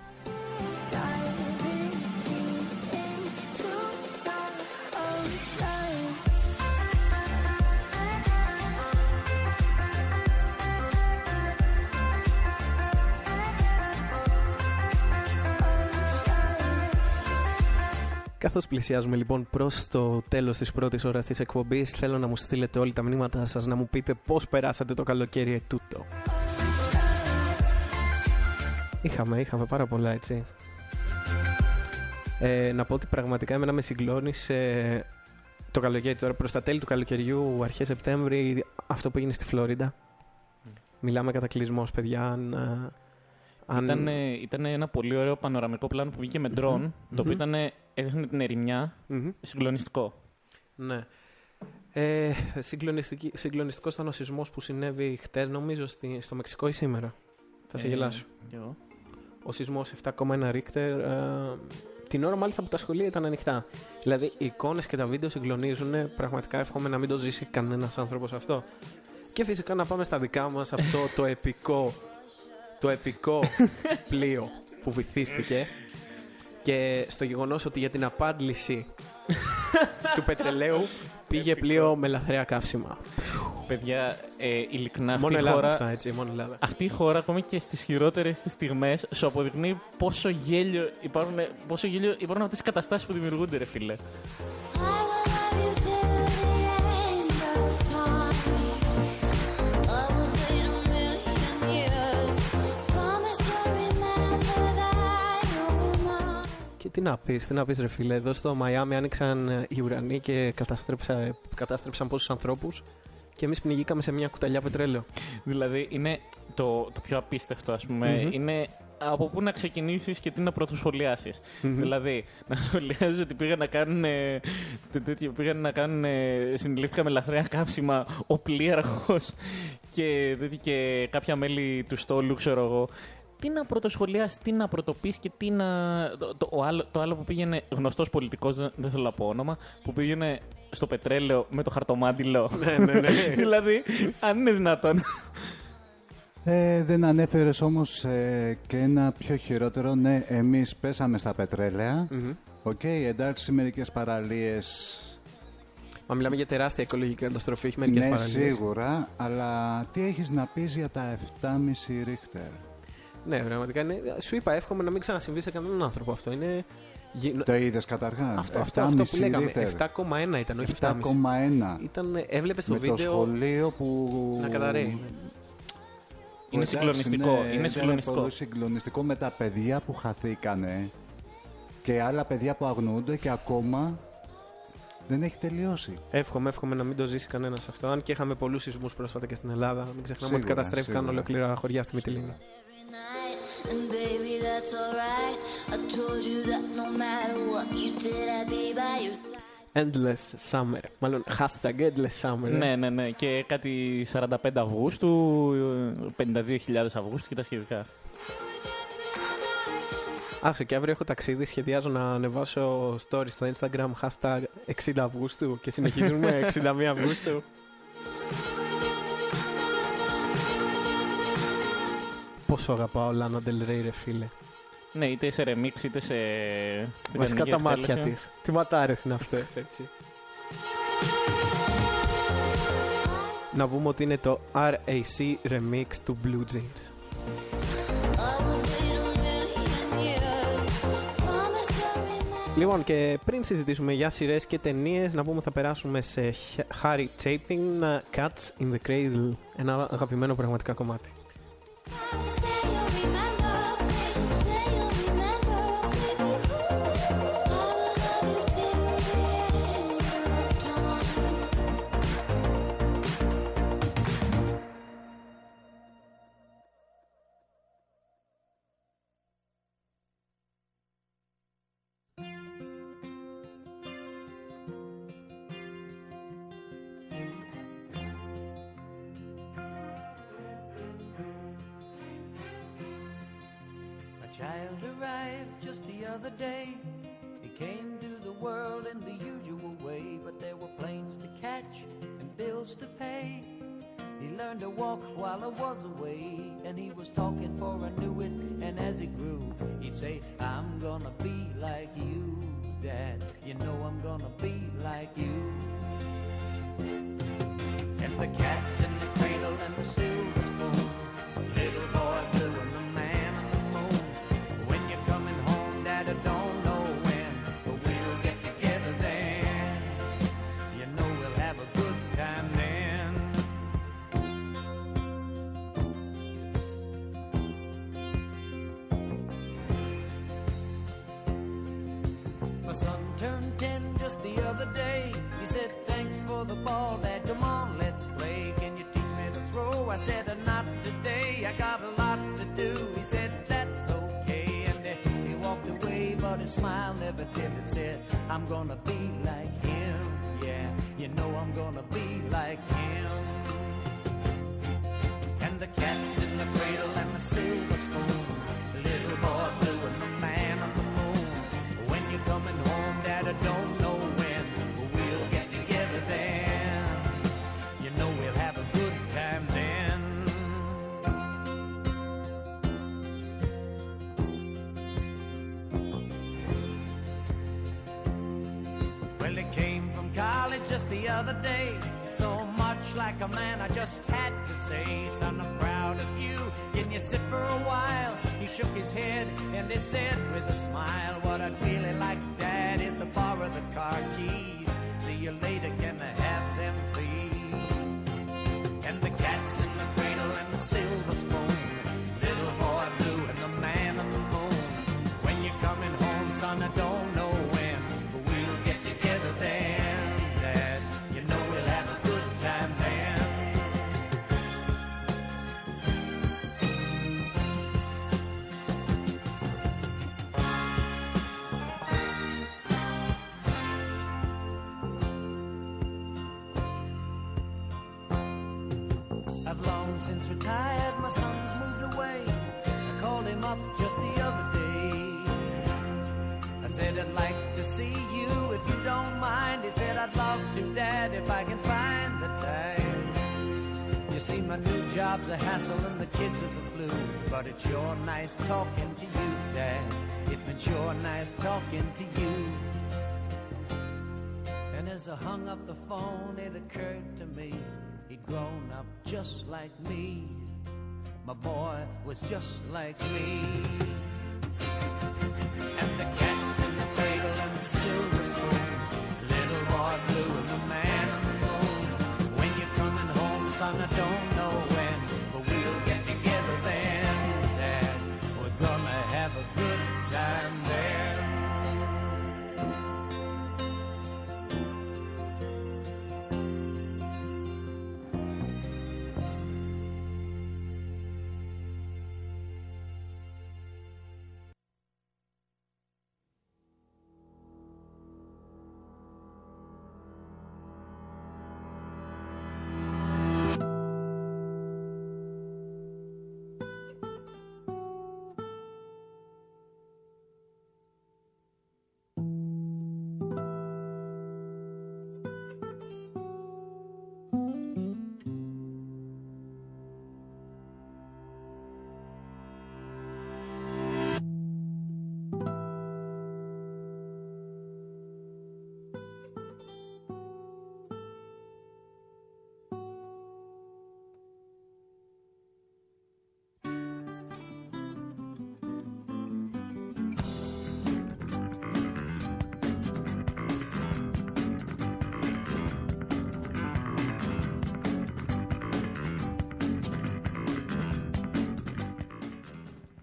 Καθώς πλησιάζουμε λοιπόν προς το τέλος της πρώτης ώρας της εκπομπής, θέλω να μου στείλετε όλοι τα μηνύματά σας να μου πείτε πώς περάσατε το καλοκαίρι ετούτο. Είχαμε, είχαμε πάρα πολλά έτσι. Ε, να πω ότι πραγματικά εμένα με συγκλώνησε το καλοκαίρι τώρα προς τα τέλη του καλοκαιριού, αρχές Σεπτέμβρη, αυτό που έγινε στη Φλόριντα. Μιλάμε κατακλυσμός, παιδιά. Αν, ε, αν... Ήταν, ήταν ένα πολύ ωραίο πανοραμικό πλάνο που βγήκε με drone, το οποίο ήταν, έδειχνε την ερημιά. Μμμ. Συγκλονιστικό. Ναι. Ε, συγκλονιστική- συγκλονιστικός ήταν ο σεισμός που συνέβη χτες νομίζω στη, στο Μεξικό ή σήμερα. Θα σε Ε, γελάσω. κι εγώ. Ο σεισμός 7,1 Ρίχτερ. ε, την ώρα μάλιστα που τα σχολεία ήταν ανοιχτά. Δηλαδή οι εικόνες και τα βίντεο συγκλονίζουν. Πραγματικά εύχομαι να μην το ζήσει κανένας άνθρωπος αυτό. Και φυσικά να πάμε στα δικά μας αυτό το επικό, το επικό [laughs] πλοίο που βυθίστηκε. Και στο γεγονός ότι για την απάντηση [laughs] του πετρελαίου πήγε πλοίο με λαθρέα καύσιμα. Παιδιά, ε, ειλικρινά αυτή Μόνο η Ελλάδα χώρα. αυτά, έτσι, μόνο Ελλάδα. Αυτή η χώρα, ακόμη και στις χειρότερες της στιγμές, σου αποδεικνύει πόσο γέλιο υπάρχουν, πόσο γέλιο υπάρχουν αυτές τι καταστάσεις που δημιουργούνται, ρε φίλε. Τι να πεις, τι να πεις ρε φίλε, εδώ στο Μαϊάμι άνοιξαν ε, οι ουρανοί και κατάστρεψα, κατάστρεψαν πόσους ανθρώπους και εμείς πνιγήκαμε σε μια κουταλιά πετρέλαιο. Δηλαδή, είναι το, το πιο απίστευτο, ας πούμε. Μμμ. Είναι από πού να ξεκινήσεις και τι να πρωτοσχολιάσεις. Δηλαδή, [laughs] να σχολιάζεις ότι πήγαν να κάνουν. ε, τε- τέτοιο, πήγαν να κάνουν. ε, συνελήφθηκαν με λαθρέα κάψιμα ο πλοίαρχος και, τέτοιο, και κάποια μέλη του στόλου, ξέρω εγώ. Τι να πρωτοσχολιάσει, τι να πρωτοποιήσει και τι να. Το, το, ο άλλο, το άλλο που πήγαινε γνωστός πολιτικός, δεν, δεν θέλω να πω όνομα, που πήγαινε στο πετρέλαιο με το χαρτομάντιλο. [laughs] ναι, ναι, ναι. [laughs] δηλαδή, αν είναι δυνατόν. Ε, δεν ανέφερες όμως ε, και ένα πιο χειρότερο. Ναι, εμείς πέσαμε στα πετρέλαια. Οκ, εντάξει, μερικές παραλίες Μα μιλάμε για τεράστια οικολογική καταστροφή, έχει μερικές ναι, παραλίες. σίγουρα, αλλά τι έχεις να πεις για τα 7,5 ρίχτερ. Ναι, πραγματικά είναι. Σου είπα, εύχομαι να μην ξανασυμβεί σε κανέναν άνθρωπο αυτό. Είναι. γι- Το είδες καταρχάς. Αυτό, αυτό, αυτό που 7,5 λέγαμε. ρίχτερ. 7,1 ήταν, όχι 7,5. 7,1. Ήταν, έβλεπες το με το βίντεο σχολείο που... να καταραίει. που Είναι εντάξει, συγκλονιστικό. ναι, είναι ήταν συγκλονιστικό. πολύ συγκλονιστικό με τα παιδιά που χαθήκανε και άλλα παιδιά που αγνοούνται και ακόμα δεν έχει τελειώσει. Εύχομαι, εύχομαι να μην το ζήσει κανένας αυτό. Αν και είχαμε πολλούς σεισμούς πρόσφατα και στην Ελλάδα. Μην ξεχνάμε ότι Σίγουρα, καταστρέφηκαν σίγουρα. ολόκληρα χωριά στη Μυτιλίνη. Endless summer, μάλλον hashtag endless summer. Ε. Ναι, ναι, ναι. Και κάτι 45 Αυγούστου, 52.000 Αυγούστου και τα σχετικά. Άσε, και αύριο έχω ταξίδι. Σχεδιάζω να ανεβάσω story στο Instagram, hashtag 60 Αυγούστου. Και συνεχίζουμε [laughs] 61 Αυγούστου. Πόσο αγαπάω Λάνα Del Rey, ρε φίλε. Ναι, είτε σε remix είτε σε. Βασικά κανονική τα μάτια εκτέλεση. της. Τι ματάρες είναι αυτές, έτσι. Να πούμε ότι είναι το RAC Remix του Blue Jeans. I would wait a million years. Promise to remember. Λοιπόν, και πριν συζητήσουμε για σειρές και ταινίες, να πούμε θα περάσουμε σε Harry Chapin, uh, Cats in the Cradle. Ένα αγαπημένο πραγματικά κομμάτι. Well, he came from college just the other day. So much like a man, I just had to say, Son, I'm proud of you. Can you sit for a while? He shook his head and he said with a smile, What I'd really like, Dad, is to borrow the car keys. See you later, can I job's a hassle and the kids are the flu. But it's sure nice talking to you, Dad. It's been sure nice talking to you. And as I hung up the phone, it occurred to me he'd grown up just like me. My boy was just like me. And the cat's in the cradle and the silver spoon. Little boy blue and the man on the moon. When you're coming home, son, I don't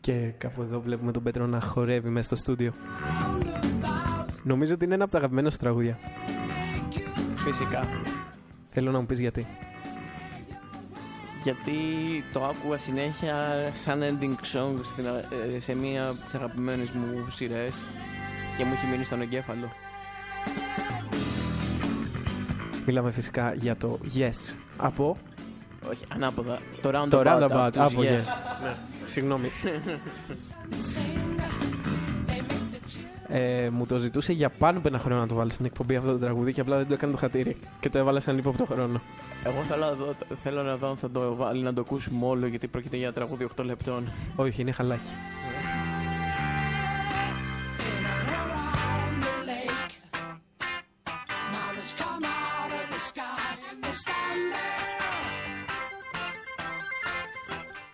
Και κάπου εδώ βλέπουμε τον Πέτρο να χορεύει μέσα στο στούντιο. Νομίζω ότι είναι ένα από τα αγαπημένα σου τραγούδια. Φυσικά. Θέλω να μου πεις γιατί. Γιατί το άκουγα συνέχεια σαν ending song στην, ε, σε μία από τις αγαπημένες μου σειρές και μου έχει μείνει στον εγκέφαλο. Μιλάμε φυσικά για το Yes από Όχι, ανάποδα. Το Roundabout. το Roundabout. από τους Από Yes. Yes. Ναι, συγγνώμη. Ε, μου το ζητούσε για πάνω από ένα χρόνο να το βάλω στην εκπομπή αυτό το τραγούδι και απλά δεν το έκανε το χατήρι. Και το έβαλα σαν ύποπτο χρόνο. Εγώ θέλω, να δω- θέλω να δω αν θα το βάλει να το ακούσουμε όλο γιατί πρόκειται για τραγούδι 8 λεπτών. Όχι, είναι χαλάκι.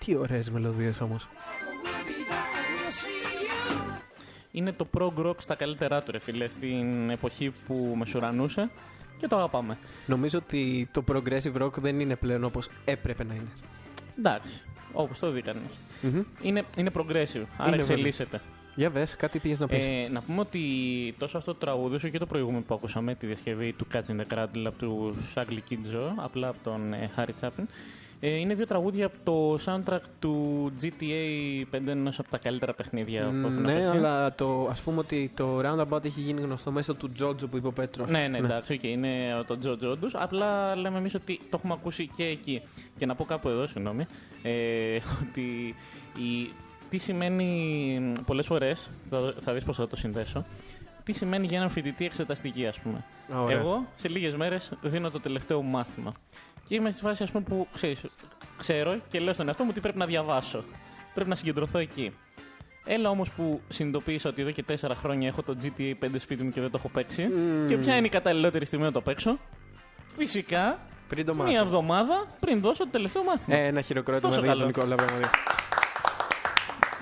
Τι ωραίες μελωδίες όμως. Είναι το prog rock στα καλύτερά του, ρε φίλε, στην εποχή που μεσουρανούσε και το αγαπάμε. Νομίζω ότι το progressive rock δεν είναι πλέον όπως έπρεπε να είναι. Εντάξει, όπως το δει κανείς. Μμμ. Είναι, είναι progressive, άρα Είναι, εξελίσσεται. Για βες, κάτι πήγες να πεις. Ε, να πούμε ότι τόσο αυτό το τραγούδι όσο και το προηγούμενο που ακούσαμε, τη διασκευή του Catch in the Cradle από του Ugly Kid Joe, απλά από τον ε, Harry Chaplin, ε, είναι δύο τραγούδια από το soundtrack του GTA 5, ένα από τα καλύτερα παιχνίδια που έχουν ναι, παίξει. αλλά το, ας πούμε ότι το Roundabout έχει γίνει γνωστό μέσω του Τζότζο που είπε ο Πέτρος. Ναι, ναι, εντάξει, οκ, είναι το Τζο Τζόντους. Απλά λέμε εμείς ότι το έχουμε ακούσει και εκεί. Και να πω κάπου εδώ, συγγνώμη, ε, [laughs] ότι η, τι σημαίνει πολλές φορές, θα, θα δεις πώς θα το συνδέσω, τι σημαίνει για έναν φοιτητή εξεταστική, ας πούμε. Α, ωραία. Εγώ σε λίγες μέρες δίνω το τελευταίο μου μάθημα. Και είμαι στη φάση, ας πούμε, που ξέρεις, ξέρω και λέω στον εαυτό μου ότι πρέπει να διαβάσω. Πρέπει να συγκεντρωθώ εκεί. Έλα όμως που συνειδητοποίησα ότι εδώ και τέσσερα χρόνια έχω το GTA 5 σπίτι μου και δεν το έχω παίξει. Και ποια είναι η καταλληλότερη στιγμή να το παίξω; Φυσικά, Πριν το μία μάθω. εβδομάδα πριν δώσω το τελευταίο μάθημα. Ε, ένα χειροκρότημα Τόσο εδώ για τον καλό. Νικόλα πραγματικά.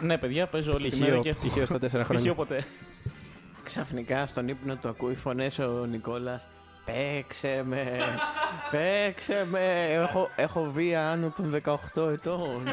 Ναι, παιδιά, παίζω όλη τη Πτυχίο, μέρα και. πτυχίο στα τέσσερα χρόνια. Πτυχίο ποτέ. Ξαφνικά στον ύπνο του ακούει φωνές ο Νικόλας Παίξε με, παίξε με, έχω, έχω βία άνω των 18 ετών.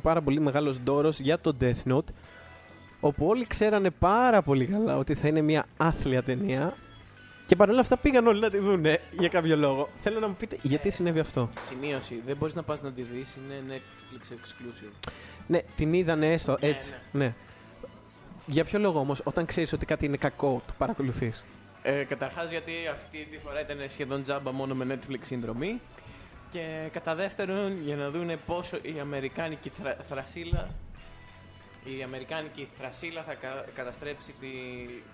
Γίνει πάρα πολύ μεγάλος ντόρος για το Death Note, όπου όλοι ξέρανε πάρα πολύ καλά ότι θα είναι μια άθλια ταινία και παρόλα αυτά πήγαν όλοι να τη δούνε για κάποιο λόγο. Θέλω να μου πείτε γιατί συνέβη αυτό; Σημείωση. Δεν μπορείς να πας να τη δεις, είναι Netflix exclusive. Ναι, την είδανε έστω έτσι. Ναι. Για ποιο λόγο όμως, όταν ξέρεις ότι κάτι είναι κακό, το παρακολουθείς; Ε, Καταρχάς, γιατί αυτή τη φορά ήταν σχεδόν τζάμπα μόνο με Netflix συνδρομή. Και κατά δεύτερον, για να δούνε πόσο η Αμερικάνικη θρα, θρασίλα. Η Αμερικάνικη θρασίλα θα κα- καταστρέψει τη,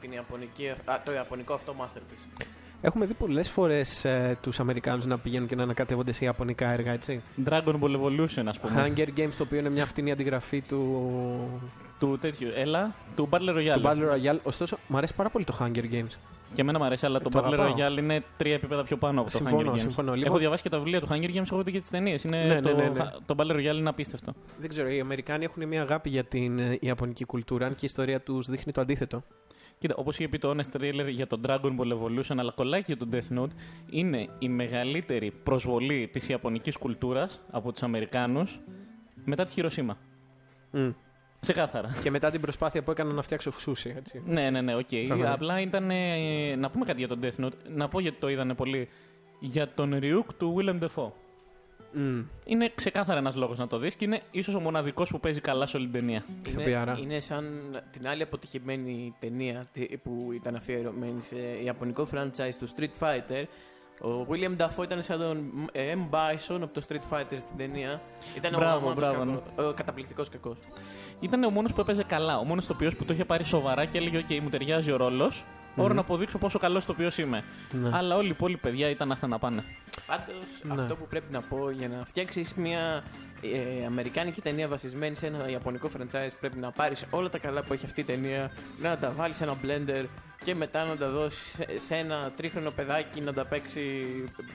την Ιαπωνική, α, το Ιαπωνικό αυτό masterpiece. Έχουμε δει πολλές φορές ε, τους Αμερικάνους να πηγαίνουν και να ανακατεύονται σε ιαπωνικά έργα, έτσι. Dragon Ball Evolution, ας πούμε. Hunger Games, το οποίο είναι μια φτηνή αντιγραφή του, Του τέτοιου. Έλα, του Battle Royale. του Battle Royale. Ωστόσο, μου αρέσει πάρα πολύ το Hunger Games. Και εμένα μου αρέσει, αλλά το, Το Battle αγαπάω. Royale είναι τρία επίπεδα πιο πάνω από το Συμφωνώ, Hunger Games. συμφωνώ. Έχω Λοιπόν- διαβάσει και τα βιβλία του Hunger Games, έχω δει και τις ταινίες. Ναι, το, ναι, ναι, ναι. το Battle Royale είναι απίστευτο. Δεν ξέρω, οι Αμερικάνοι έχουν μια αγάπη για την ε, ιαπωνική κουλτούρα, αν και η ιστορία τους δείχνει το αντίθετο. Κοίτα, όπως είχε πει το Honest Trailer για το Dragon Ball Evolution, αλλά κολλάει και το Death Note, είναι η μεγαλύτερη προσβολή της Ιαπωνικής κουλτούρας από τους Αμερικάνους μετά τη Χειροσύμα. Μμ. Ξεκάθαρα. Και μετά την προσπάθεια που έκανα να φτιάξω σούσι, έτσι. ναι, ναι, ναι, οκ. Πραγματικά. Απλά ήταν. ε, να πούμε κάτι για τον Death Note. Να πω γιατί το είδανε πολλοί. Για τον Ryuk του Willem Dafoe. Μμ. Είναι ξεκάθαρα ένας λόγος να το δεις και είναι ίσως ο μοναδικός που παίζει καλά σε όλη την ταινία. Ηθοποιάρα. Είναι, είναι σαν την άλλη αποτυχημένη ταινία τι- που ήταν αφιερωμένη σε ιαπωνικό franchise του Street Fighter. Ο William Dafoe ήταν σαν τον ε, M. Bison από το Street Fighter στην ταινία. Ήταν Μπράβο, ο, μπράβο, ναι. κακό, ο καταπληκτικός κακός. Ήταν ο μόνος που έπαιζε καλά. Ο μόνος ηθοποιό που το είχε πάρει σοβαρά και έλεγε: OK, μου ταιριάζει ο ρόλος. Μπορώ να αποδείξω πόσο καλός ηθοποιό είμαι. Ναι. Αλλά όλοι οι υπόλοιποι παιδιά ήταν αυτά να πάνε. Πάντως Ναι. αυτό που πρέπει να πω για να φτιάξεις μια ε, αμερικάνικη ταινία βασισμένη σε ένα ιαπωνικό franchise πρέπει να πάρεις όλα τα καλά που έχει αυτή η ταινία, να τα βάλεις σε ένα blender και μετά να τα δώσεις σε, σε ένα τρίχρονο παιδάκι να τα παίξει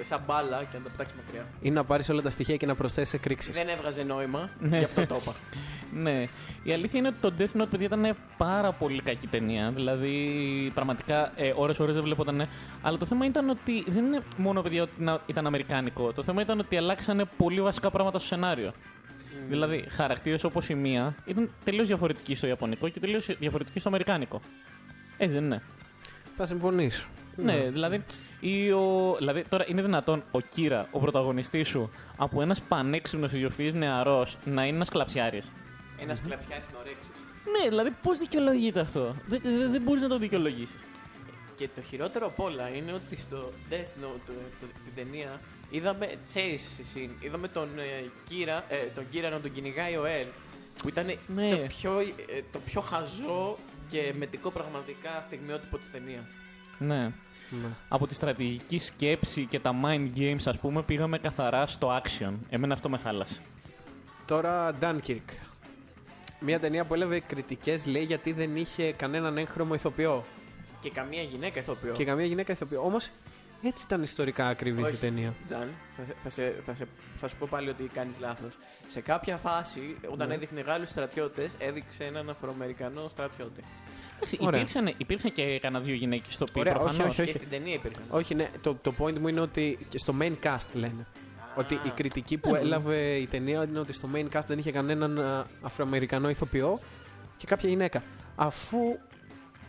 σαν μπάλα και να τα πετάξει μακριά. Ή να πάρεις όλα τα στοιχεία και να προσθέσεις εκρήξεις. Δεν έβγαζε νόημα, Ναι. γι' αυτό το είπα. [laughs] Ναι. Η αλήθεια είναι ότι το Death Note, παιδιά, ήταν πάρα πολύ κακή ταινία. Δηλαδή, πραγματικά, ε, ώρες-ώρες δεν βλέπονταν. Αλλά το θέμα ήταν ότι δεν είναι μόνο, παιδιά, ότι να- ήταν αμερικάνικο. Το θέμα ήταν ότι αλλάξανε πολύ βασικά πράγματα στο σενάριο. Δηλαδή, χαρακτήρες όπως η μία ήταν τελείως διαφορετικοί στο Ιαπωνικό και τελείως διαφορετικοί στο Αμερικάνικο. Έτσι δεν είναι. Θα συμφωνήσω. Ναι, δηλαδή, ή ο, δηλαδή τώρα είναι δυνατόν ο Κύρα, ο πρωταγωνιστής σου, από ένας πανέξυπνος ιδιοφυής νεαρός να είναι ένας κλαψιάρης; Ένας κλαπιάρι να ορέξεις. Ναι, δηλαδή πώς δικαιολογείται αυτό; Δεν, δεν, δεν μπορείς να το δικαιολογήσεις. Και το χειρότερο απ' όλα είναι ότι στο Death Note, το, το, την ταινία, είδαμε chase scene. Είδαμε τον, ε, Κύρα, ε, τον Κύρα να τον κυνηγάει ο Ελ. Που ήταν Ναι. το, πιο, ε, το πιο χαζό και μετικό πραγματικά στιγμιότυπο της ταινίας. Ναι. Ναι. Από τη στρατηγική σκέψη και τα mind games, ας πούμε, πήγαμε καθαρά στο action. Εμένα αυτό με χάλασε. Τώρα Dunkirk. Μια ταινία που έλαβε κριτικές λέει γιατί δεν είχε κανέναν έγχρωμο ηθοποιό. Και καμία γυναίκα ηθοποιό. Και καμία γυναίκα ηθοποιό. Όμως έτσι ήταν ιστορικά ακριβής Όχι. η ταινία. Τζαν, θα, θα, σε, θα, σε, θα σου πω πάλι ότι κάνεις λάθος. Σε κάποια φάση, όταν Ναι. έδειχνε Γάλλους στρατιώτες, έδειξε έναν Αφροαμερικανό στρατιώτη. Εντάξει, Ωραία. υπήρξαν, υπήρχαν και κανένα δύο γυναίκες στο οποίο Ωραία, όχι, προφανώς. όχι, όχι. Και στην ταινία υπήρχαν. Όχι, ναι, το, το point μου είναι ότι και στο main cast λένε. Ότι η κριτική που Ναι, ναι. έλαβε η ταινία είναι ότι στο main cast δεν είχε κανέναν α, Αφροαμερικανό ηθοποιό και κάποια γυναίκα. Αφού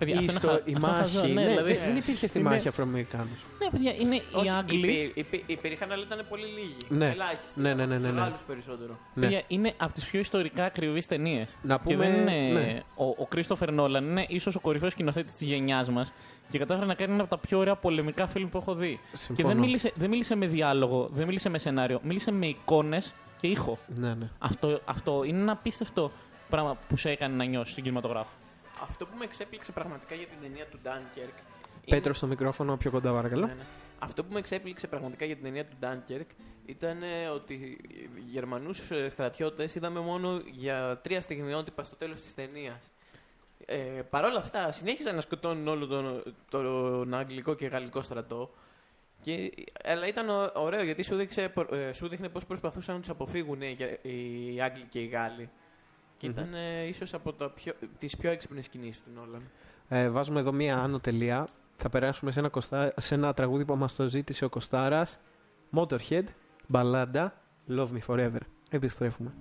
Παιδιά, η, αυτό είναι στο- χα- η αυτό είναι μάχη. χαζό, ναι, ναι, δηλαδή, δεν, δεν υπήρχε στη είναι- μάχη Αφροαμερικάνο. Ναι, παιδιά, είναι οι Όχι, Άγγλοι. υπή- υπή- υπήρχαν, αλλά ήταν πολύ λίγοι. Ναι. Ελάχιστοι. Ναι, ναι, ναι, ναι, Στους ναι. Γάλλους περισσότερο. Ναι. Παιδιά, είναι από τις πιο ιστορικά ακριβείς ταινίες. Να Και πούμε. δεν είναι. ναι. Ο, ο Κρίστοφερ Νόλαν είναι ίσως ο κορυφαίος σκηνοθέτη της γενιάς μας και κατάφερε να κάνει ένα από τα πιο ωραία πολεμικά φιλμ που έχω δει. Και Συμφωνώ. δεν μίλησε, δεν μίλησε με διάλογο, δεν μίλησε με σενάριο, μίλησε με εικόνες και ήχο. Ναι, ναι. Αυτό, αυτό είναι ένα απίστευτο πράγμα που σε έκανε να νιώσεις στον κινηματογράφο. Αυτό που με εξέπληξε πραγματικά για την ταινία του Dunkirk. Πέτρο στο μικρόφωνο, πιο κοντά παρακαλώ. Ναι, ναι. Αυτό που με εξέπληξε πραγματικά για την ταινία του Dunkirk ήταν ε, ότι οι Γερμανούς ε, στρατιώτες είδαμε μόνο για τρία στιγμιότυπα στο τέλος της ταινίας. Ε, Παρ' όλα αυτά συνέχιζαν να σκοτώνουν όλο τον, τον αγγλικό και γαλλικό στρατό. Και, αλλά ήταν ω- ωραίο γιατί σου, δείξε, προ- ε, σου δείχνε πώς προσπαθούσαν να τους αποφύγουν οι, Γε- οι Άγγλοι και οι Γάλλοι και ήταν mm-hmm. ίσως από τα πιο, τις πιο κινήσεις του Νόλαν. Ε, βάζουμε εδώ μία άνω. Θα περάσουμε σε ένα, κοστά, σε ένα τραγούδι που μας το ζήτησε ο κοστάρα Motorhead, Μπαλάντα, Love Me Forever. Επιστρέφουμε.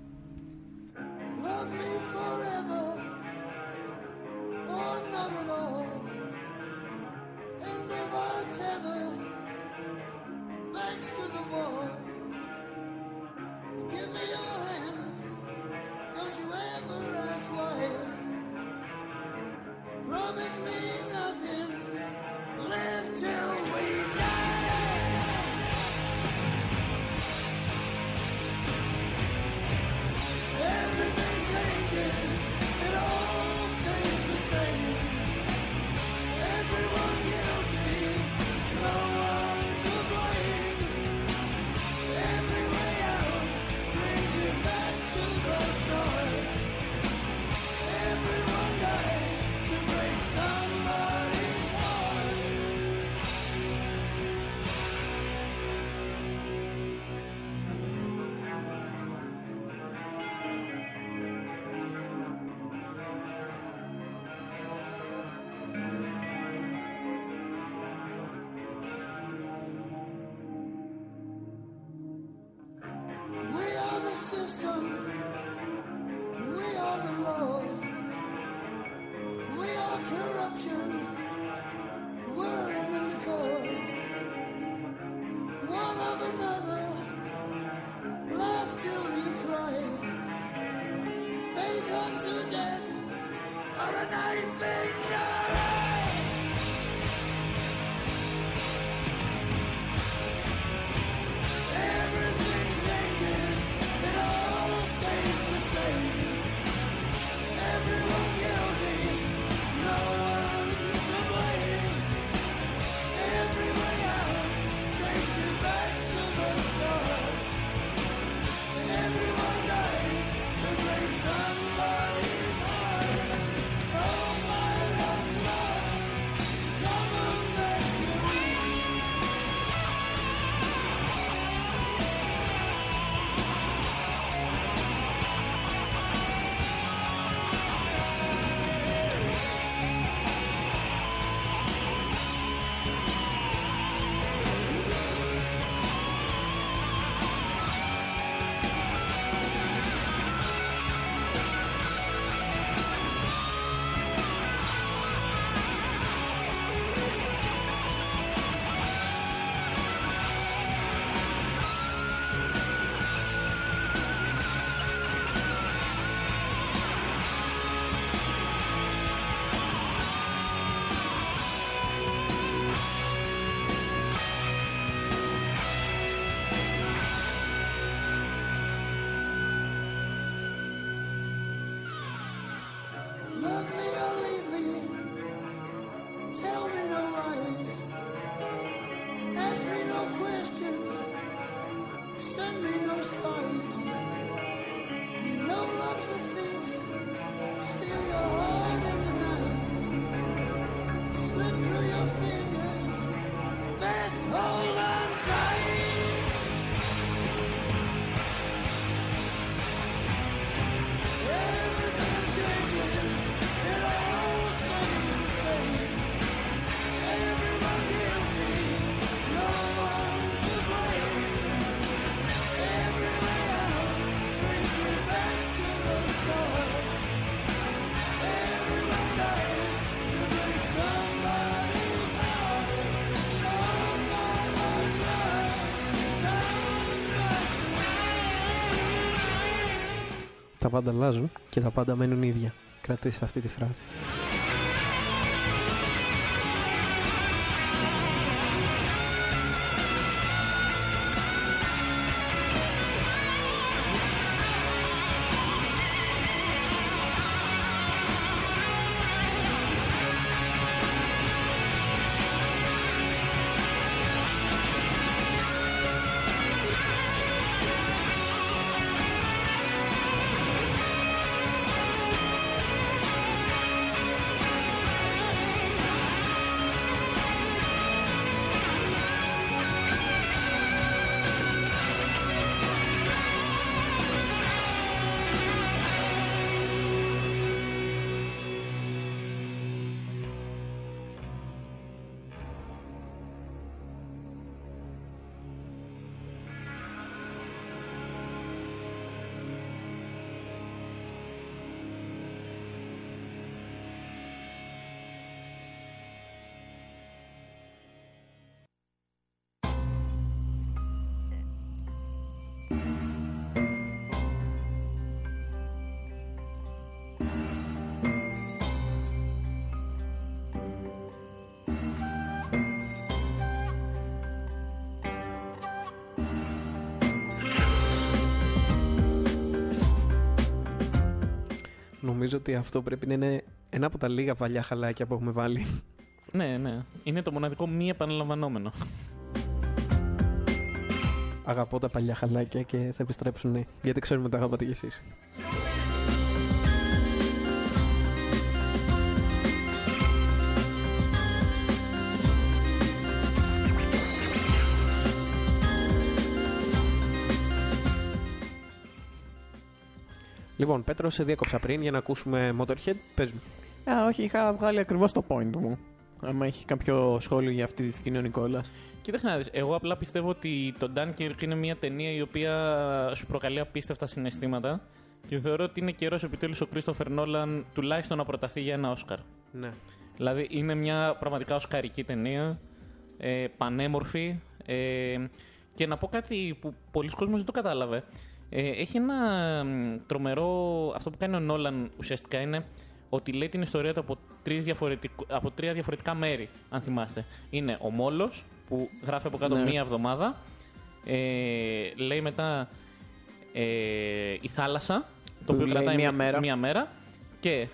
πάντα και τα πάντα μένουν ίδια. Κρατήστε αυτή τη φράση. Νομίζω ότι αυτό πρέπει να είναι ένα από τα λίγα παλιά χαλάκια που έχουμε βάλει. Ναι, ναι. Είναι το μοναδικό μη επαναλαμβανόμενο. Αγαπώ τα παλιά χαλάκια και θα επιστρέψουν, ναι. Γιατί ξέρουμε ότι τα αγαπάτε κι εσείς. Λοιπόν, Πέτρο, σε διέκοψα πριν για να ακούσουμε Motorhead. Πες μου. Α, όχι, είχα βγάλει ακριβώς το point μου. Άμα έχει κάποιο σχόλιο για αυτή τη σκηνή ο Νικόλας. Κοίταξε να δεις, εγώ απλά πιστεύω ότι το Dunkirk είναι μια ταινία η οποία σου προκαλεί απίστευτα συναισθήματα και θεωρώ ότι είναι καιρός επιτέλους ο Κρίστοφερ Νόλαν τουλάχιστον να προταθεί για ένα Όσκαρ. Ναι. Δηλαδή είναι μια πραγματικά οσκαρική ταινία, ε, πανέμορφη ε, και να πω κάτι που πολλοί κόσμος δεν το κατάλαβε. Ε, έχει ένα μ, τρομερό... Αυτό που κάνει ο Νόλαν ουσιαστικά είναι ότι λέει την ιστορία του από, τρεις διαφορετικ- από τρία διαφορετικά μέρη, αν θυμάστε. Είναι ο Μόλος, που γράφει από κάτω Ναι. μία εβδομάδα. Ε, λέει μετά ε, η θάλασσα, το οποίο λέει κρατάει μία μ- μέρα. μία μέρα. Και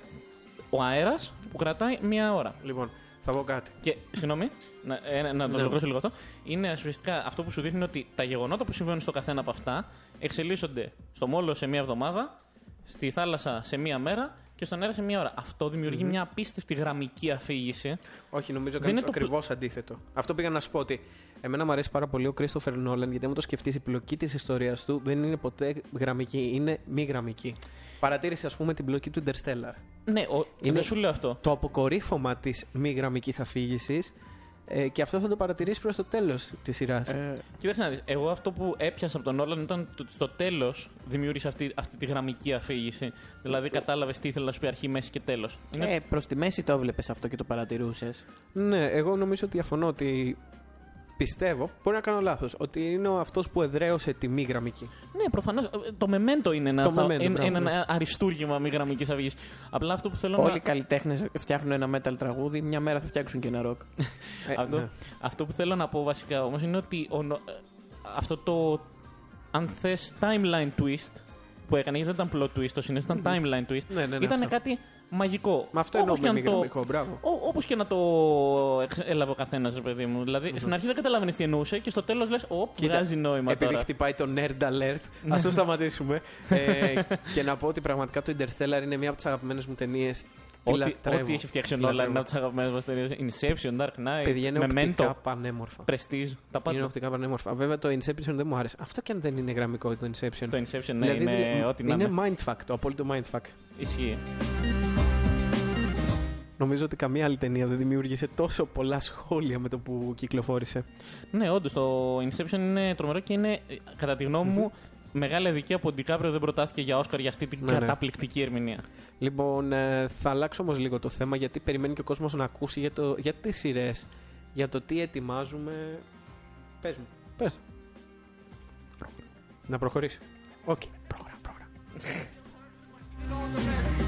ο αέρας, που κρατάει μία ώρα. Λοιπόν, θα πω κάτι. Και, συγγνώμη, να, ε, να το Ναι. ολοκληρώσω λίγο αυτό. Είναι ουσιαστικά αυτό που σου δείχνει ότι τα γεγονότα που συμβαίνουν στο καθένα από αυτά εξελίσσονται στο μόλο σε μία εβδομάδα, στη θάλασσα σε μία μέρα και στον αέρα σε μία ώρα. Αυτό δημιουργεί μια απίστευτη γραμμική αφήγηση. Όχι, νομίζω Δεν κάνει είναι το το ακριβώ αντίθετο. Αυτό πήγα να σου πω ότι εμένα μου αρέσει πάρα πολύ ο Κρίστοφερ Νόλαν γιατί αν το σκεφτείς η πλοκή της ιστορίας του δεν είναι ποτέ γραμμική, είναι μη γραμμική. Παρατήρησε, ας πούμε, την πλοκή του Interstellar. Ναι, ο, Είναι- δεν σου λέω αυτό. Το αποκορύφωμα της μη γραμμικής αφήγησης ε, και αυτό θα το παρατηρήσει προς το τέλος της σειράς. Ε, Κοίταξε να δεις, εγώ αυτό που έπιασα από τον Όλαν ήταν ότι στο τέλος δημιούργησε αυτή, αυτή τη γραμμική αφήγηση. Δηλαδή κατάλαβες τι ήθελε να σου πει αρχή, μέση και τέλος. ε, προς τη μέση το έβλεπες αυτό και το παρατηρούσες. Ναι, εγώ νομίζω ότι διαφωνώ ότι. Πιστεύω, μπορεί να κάνω λάθος, ότι είναι αυτός που εδραίωσε τη μη γραμμική. Ναι, προφανώς. Το μεμέντο είναι ένα, Το θα- Memento, είναι, μπράβο, είναι ναι. ένα αριστούργημα μη γραμμικής αυγής. Απλά αυτό που θέλω Όλοι να. οι καλλιτέχνες φτιάχνουν ένα metal τραγούδι, μια μέρα θα φτιάξουν και ένα rock. [laughs] Ε, αυτό, ναι. αυτό που θέλω να πω βασικά όμως είναι ότι ο Νο- ε, αυτό το. Αν θες timeline twist που έκανε, γιατί δεν ήταν plot twist, το συνήθω ήταν timeline twist. Ναι, ναι, ναι, ήταν αυτό. κάτι μαγικό. Μα αυτό εννοώ Όπως και με αν μη το- γραμμικό, μπράβο. Όπως και να το εξ- έλαβε ο καθένας, ρε παιδί μου. Δηλαδή, στην αρχή δεν καταλαβαίνει τι εννοούσε και στο τέλος λες: Ω, Κοίτα, βγάζει νόημα Επειδή τώρα. χτυπάει το nerd alert, ας το σταματήσουμε. ε, και να πω ότι πραγματικά το Interstellar είναι μία από τις αγαπημένες μου ταινίες. Ό,τι, ό,τι έχει φτιάξει ο Νόλαν είναι από τι αγαπημένε μα ταινίε. Inception, Dark Knight, Παιδιά είναι οπτικά Memento, πανέμορφα. Prestige, τα Είναι πάντα. οπτικά πανέμορφα. Βέβαια το Inception δεν μου άρεσε. Αυτό και αν δεν είναι γραμμικό το Inception. Το Inception, ναι, είναι δηλαδή, ό,τι να είναι είναι. mindfuck, το απόλυτο mindfuck. Ισχύει. Νομίζω ότι καμία άλλη ταινία δεν δημιούργησε τόσο πολλά σχόλια με το που κυκλοφόρησε. Ναι, όντως το Inception είναι τρομερό και είναι, ε, κατά τη γνώμη μου, μεγάλη αδικία που ο Ντικάπριο δεν προτάθηκε για Όσκαρ για αυτή την Ναι, ναι. καταπληκτική ερμηνεία. Λοιπόν, ε, θα αλλάξω όμως λίγο το θέμα γιατί περιμένει και ο κόσμος να ακούσει για, το, για τις σειρές, για το τι ετοιμάζουμε. Πες μου, πες. Να προχωρήσει. Οκ, προχωρά, προχωρά. [laughs]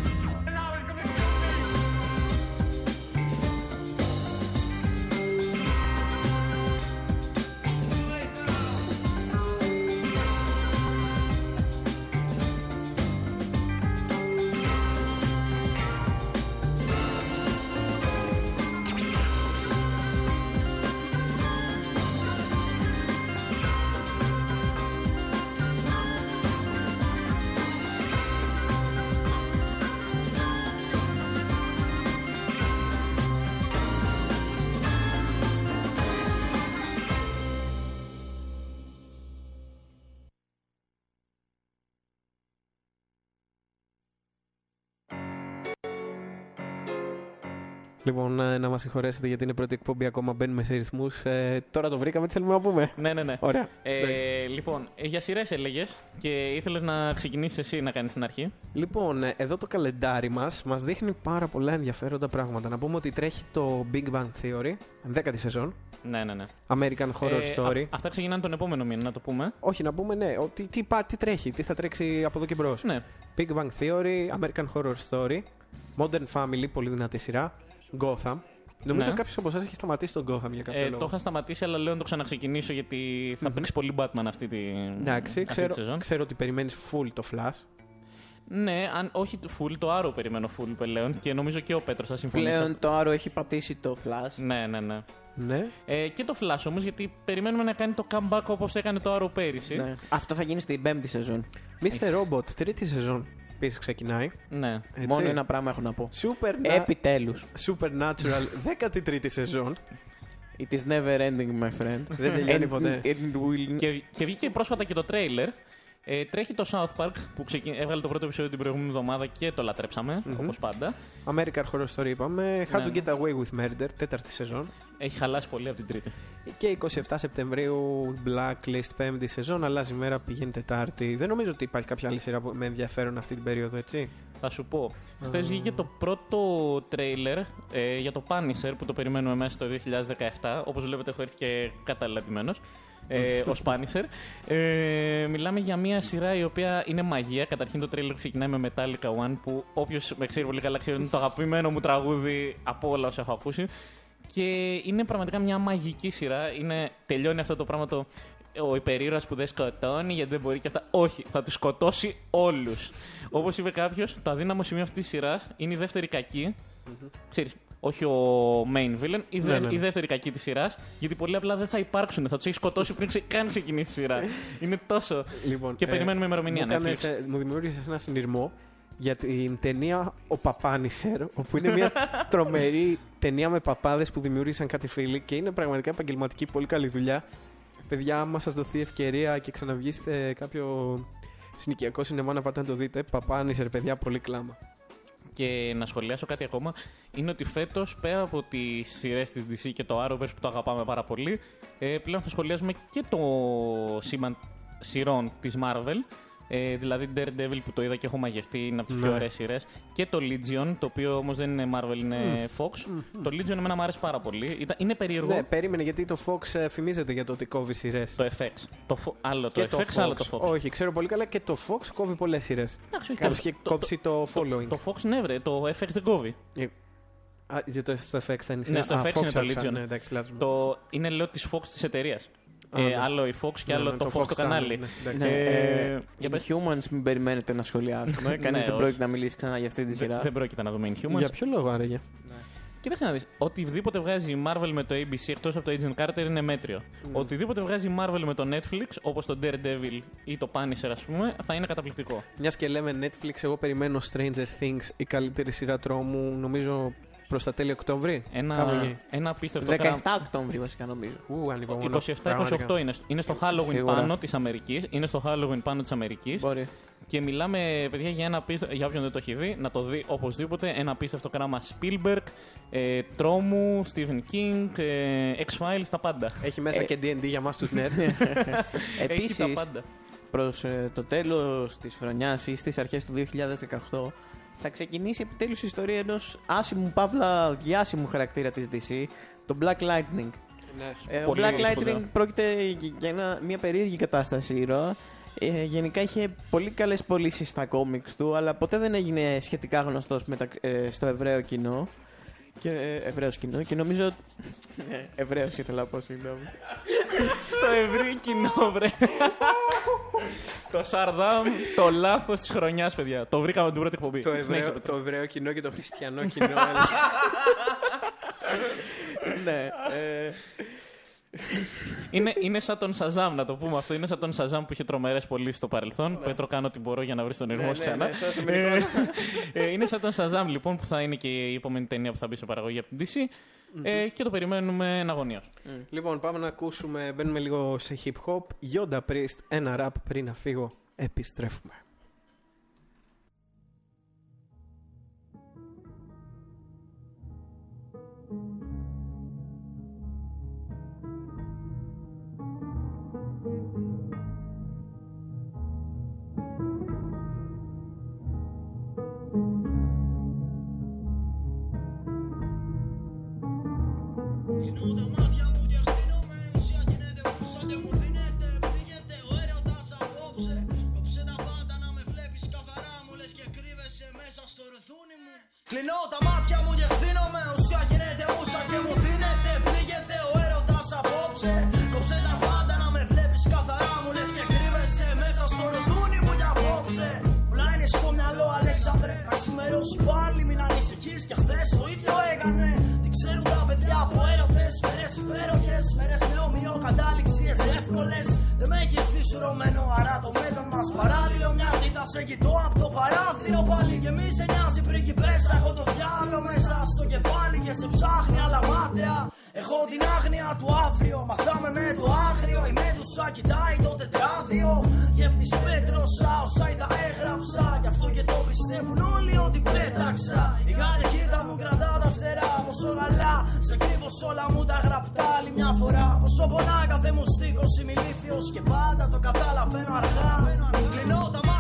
Λοιπόν, ε, να μας συγχωρέσετε γιατί είναι πρώτη εκπομπή ακόμα. Μπαίνουμε σε ρυθμούς. Ε, τώρα το βρήκαμε, τι θέλουμε να πούμε; Ναι, ναι, ναι. Ωραία. Ε, λοιπόν, ε, για σειρές έλεγες και ήθελες να ξεκινήσεις εσύ να κάνεις την αρχή. Λοιπόν, ε, εδώ το καλεντάρι μας μας δείχνει πάρα πολλά ενδιαφέροντα πράγματα. Να πούμε ότι τρέχει το Big Bang Theory, 10η σεζόν. Ναι, ναι, ναι. American Horror Ε, Story. α- αυτά ξεκινάνε τον επόμενο μήνα, να το πούμε. Όχι, να πούμε ναι, ότι τι, πά- τι τρέχει, τι θα τρέξει από εδώ και μπρος. Ναι. Big Bang Theory, American Horror Story, Modern Family, πολύ δυνατή σειρά, Gotham. Νομίζω Ναι. κάποιος από εσάς έχει σταματήσει τον Gotham για κάποιο Ε, λόγο. το είχα σταματήσει, αλλά λέω να το ξαναξεκινήσω γιατί θα παίξει πολύ Batman αυτή τη, Εντάξει, αυτή ξέρω, τη σεζόν. ξέρω ότι περιμένεις full το Flash. Ναι, αν, όχι το full, το Arrow περιμένω full πλέον και νομίζω και ο Πέτρος θα συμφωνήσει. Πλέον το Άρο έχει πατήσει το Flash. Ναι, ναι, ναι. Ναι. Ε, και το Flash όμως, γιατί περιμένουμε να κάνει το comeback όπως έκανε το Arrow πέρυσι. Ναι. Αυτό θα γίνει στην πέμπτη σεζόν. Mr. Robot, τρίτη σεζόν. Επίσης ξεκινάει. Ναι. Έτσι. Μόνο ένα πράγμα έχω να πω. Super, Επιτέλους. Supernatural, [laughs] 13η σεζόν. It is never ending, my friend. Δεν τελειώνει And ποτέ. it will... Και, και βγήκε πρόσφατα και το τρέιλερ. Ε, τρέχει το South Park που ξεκι... έβγαλε το πρώτο επεισόδιο την προηγούμενη εβδομάδα και το λατρεψαμε όπως πάντα. American Horror Story είπαμε. How Ναι, to ναι. Get Away with Murder, τέταρτη σεζόν. Έχει χαλάσει πολύ από την τρίτη. Και 27 Σεπτεμβρίου Blacklist, πέμπτη σεζόν. Αλλάζει μέρα, πηγαίνει Τετάρτη. Δεν νομίζω ότι υπάρχει κάποια άλλη σειρά που με ενδιαφέρον αυτή την περίοδο, έτσι. Θα σου πω. Χθες βγήκε το πρώτο τρέιλερ ε, για το Punisher που το περιμένουμε μέσα στο 2017. Όπως βλέπετε, έχω έρθει και καταλληλατημένο. Ε, ω Punisher. Ε, μιλάμε για μια σειρά η οποία είναι μαγεία. Καταρχήν το τρέιλερ ξεκινάει με Metallica One που όποιος με ξέρει πολύ καλά ξέρει ότι είναι το αγαπημένο μου τραγούδι από όλα όσα έχω ακούσει. Και είναι πραγματικά μια μαγική σειρά. Είναι, τελειώνει αυτό το πράγμα το. Ο υπερήρωας που δεν σκοτώνει γιατί δεν μπορεί και αυτά. Όχι, θα τους σκοτώσει όλους. Όπως είπε κάποιος, το αδύναμο σημείο αυτής της σειράς είναι η δεύτερη κακή. Ξέρεις, όχι ο main villain, η, δε- Ναι, ναι, ναι. η δεύτερη κακή της σειράς. Γιατί πολύ απλά δεν θα υπάρξουν. Θα τους έχει σκοτώσει πριν ξε- καν ξεκινήσει η σειρά. [laughs] είναι τόσο. Λοιπόν, Και περιμένουμε ημερομηνία Μου, έκανες, Netflix. ε, μου δημιούργησες ένα συνειρμό για την ταινία Ο Παπάνισερ, όπου είναι μια [laughs] τρομερή ταινία με παπάδες που δημιούργησαν κάτι φίλοι και είναι πραγματικά επαγγελματική, πολύ καλή δουλειά. Παιδιά, άμα σας δοθεί ευκαιρία και ξαναβγεί σε κάποιο συνοικιακό σινεμά να πάτε να το δείτε, Παπάνισερ, παιδιά, πολύ κλάμα. Και να σχολιάσω κάτι ακόμα, είναι ότι φέτος πέρα από τις σειρές της DC και το Arrowverse που το αγαπάμε πάρα πολύ, ε, πλέον θα σχολιάζουμε και το σήμα σειρών της Marvel. Ε, δηλαδή Daredevil που το είδα και έχω μαγευτεί, είναι από τις Ναι. πιο ωραίες σειρές. Και το Legion, το οποίο όμως δεν είναι Marvel, είναι Fox. Το Legion εμένα μου άρεσε πάρα πολύ. Ήταν, είναι περίεργο Ναι, περίμενε γιατί το Fox ε, φημίζεται για το ότι κόβει σειρές. το FX. Το, φο- άλλο το FX, άλλο το Fox. Όχι, ξέρω πολύ καλά και το Fox κόβει πολλές σειρές. Εντάξει, όχι, Κάποιος το- είχε το- κόψει το following. Το Fox ναι, βρε, το FX δεν κόβει. Α, για το, στο FX θα είναι η Ναι, σειρά. στο Α, FX είναι Fox το άκουσα, Legion. Ναι, εντάξει, λάθος μου. Το, είναι λέω της Fox της εταιρείας. Α, Ε, ναι. άλλο η Fox και Ναι, άλλο ναι, το, το Fox Fox το Channel, κανάλι. ναι, εντάξει. Ναι, Ε, ε, για πες. Inhumans μην περιμένετε να σχολιάσουμε. [laughs] Κανείς Ναι, δεν όχι. πρόκειται να μιλήσει ξανά για αυτή τη Δεν, σειρά. δεν πρόκειται να δούμε Inhumans. Για ποιο λόγο άραγε; Κοίταξε να δεις. Οτιδήποτε βγάζει η Marvel με το ABC εκτός από το Agent Carter είναι μέτριο. Οτιδήποτε βγάζει η Marvel με το Netflix, όπως το Daredevil ή το Punisher, ας πούμε, θα είναι καταπληκτικό. Μιας και λέμε Netflix, εγώ περιμένω Stranger Things, η καλύτερη σειρά τρόμου, νομίζω προς τα τέλη Οκτώβρη. Κάπου Ένα, εκεί. ένα απίστευτο 17 κράμα. Οκτώβρη βασικά νομίζω. Ου, ανυπομονώ. 27-28 πραγματικά. είναι, είναι στο Halloween Σίγουρα. πάνω της Αμερικής. Είναι στο Halloween πάνω της Αμερικής. Μπορεί. Και μιλάμε, παιδιά, για ένα απίστευτο. Για όποιον δεν το έχει δει, να το δει οπωσδήποτε. Ένα απίστευτο κράμα Spielberg, ε, τρόμου, Stephen King, ε, X-Files, τα πάντα. Έχει μέσα Ε, και DD για εμά τους nerds. [laughs] Έχει τα [laughs] Επίσης, πάντα. προς το τέλος της χρονιάς ή στις αρχές του 2018 θα ξεκινήσει επιτέλους η ιστορία ενός άσημου παύλα διάσημου χαρακτήρα της DC, το Black Lightning. Ε, ο Πολύ Black σπουδαίο. Lightning πρόκειται για ένα- μια περίεργη κατάσταση ήρωα. Ε, γενικά είχε πολύ καλές πωλήσεις στα κόμιξ του, αλλά ποτέ δεν έγινε σχετικά γνωστός μετα- ε, στο εβραίο κοινό. Και, ε, εβραίος κοινό και νομίζω... ότι- Ε, [laughs] Εβραίος ήθελα να πω, συγγνώμη. [laughs] Στο ευρύ κοινό, βρε. [laughs] το Σαρδάμ, το λάθος της χρονιάς, παιδιά. Το βρήκαμε την πρώτη εκπομπή. το, Συνέχισε, εβραίο, Πέτρο. το εβραίο κοινό και το χριστιανό κοινό. ναι, ε, είναι, είναι σαν τον Σαζάμ, να το πούμε αυτό. Είναι σαν τον Σαζάμ που είχε τρομερές πωλήσεις στο παρελθόν. Πέτρο, κάνω ό,τι μπορώ για να βρεις τον ήρμό ναι, ξανά. ναι, σώσε με την Ε, ε, είναι σαν τον Σαζάμ, λοιπόν, που θα είναι και η επόμενη ταινία που θα μπει σε παραγωγή από την DC. Ε, και το περιμένουμε εναγωνίω. λοιπόν, πάμε να ακούσουμε. Μπαίνουμε λίγο σε hip hop. Yoda Priest, ένα rap πριν να φύγω. Επιστρέφουμε. Κλείνω τα μάτια μου και ευθύνομαι Ουσία. Γίνεται μουσα και μου δίνεται Πνίγεται ο έρωτας απόψε. Κόψε τα πάντα να με βλέπεις καθαρά. Μου λες και κρύβεσαι μέσα στο ροδούνι μου για απόψε. Όλα είναι στο μυαλό Αλέξανδρε. Θα ξημερώσεις πάλι μην ανησυχείς. Και χθες το ίδιο έκανε. Τι ξέρουν τα παιδιά από έρωτες. Μέρες υπέροχες Μέρες με ομοιό κατάληξιες εύκολες. Δεν με έχεις δυσουρωμένο Άρα το μέλλον μας παράλληλο μοιάζει Τα σε κοιτώ από το παράθυρο. Πάλι Και μη σε νοιάζει πριγκιπέσα Έχω το διάλογο μέσα στο κεφάλι Και σε ψάχνει αλλά μάταια Έχω την άγνοια του αύριο Μαθάμε με το άγριο. Η μέδουσα κοιτάει το τετράδιο Γεύθης πέτρωσα όσα είδα έγραψα. Γι' αυτό και το πιστεύουν όλοι ότι πέταξα. Η γαλλικίδα μου κρατά τα φτερά Πόσο γαλά σε κρύβω σ' όλα μου τα γραπτά Άλλη μια φορά. Πόσο πονά κάθε μου στίχος Είμαι ηλίθιος και πάντα το καταλαβαίνω αργά. Κλείνω τα μάτια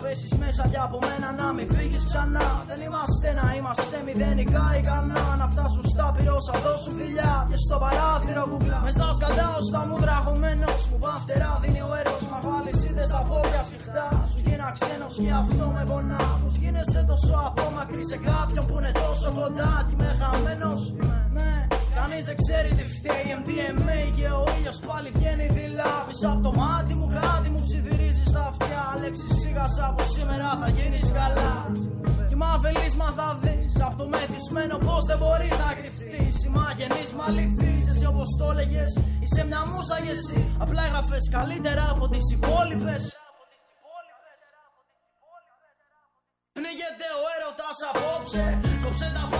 σκοπό να πέσεις μέσα για από μένα να μην φύγεις ξανά. Δεν είμαστε να είμαστε μηδενικά ικανά. Να φτάσουν στα πυρός θα δώσουν φιλιά Και στο παράθυρο κουκλά Μες στα σκαντάω στα μούτρα χωμένος Μου πά φτερά δίνει ο έρος. Μα βάλεις είδες τα πόδια σφιχτά. Σου γίνα ξένος και αυτό με πονά. Πως γίνεσαι τόσο απόμακρη σε κάποιον που είναι τόσο κοντά. Κι είμαι χαμένος. Ναι Κανείς δεν ξέρει τι φταίει. MDMA και ο ήλιος πάλι βγαίνει δειλά. Πίσω από το μάτι μου κάτι μου ψιθυρίζει. στα αυτιά Αλέξης σίγασα από σήμερα θα γίνεις καλά. Κι μα βελείς μα θα δεις Απ' το μεθυσμένο πως δεν μπορείς να κρυφτείς Είμαι αγενής μα αληθής έτσι όπως το έλεγες Είσαι μια μουσα και εσύ. Απλά έγραφες καλύτερα από τις υπόλοιπες. Πνίγεται ο έρωτας απόψε Κόψε τα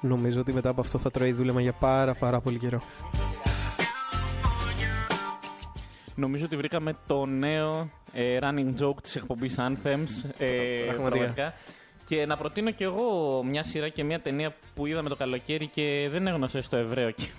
Νομίζω ότι μετά από αυτό θα τρώει δούλεμα για πάρα πάρα πολύ καιρό. Νομίζω ότι βρήκαμε το νέο ε, running joke της εκπομπής Anthems. Ε, Πραγματικά. πραγματικά. Και να προτείνω κι εγώ μια σειρά και μια ταινία που είδαμε το καλοκαίρι και δεν είναι γνωστό στο Εβραίο κοινό.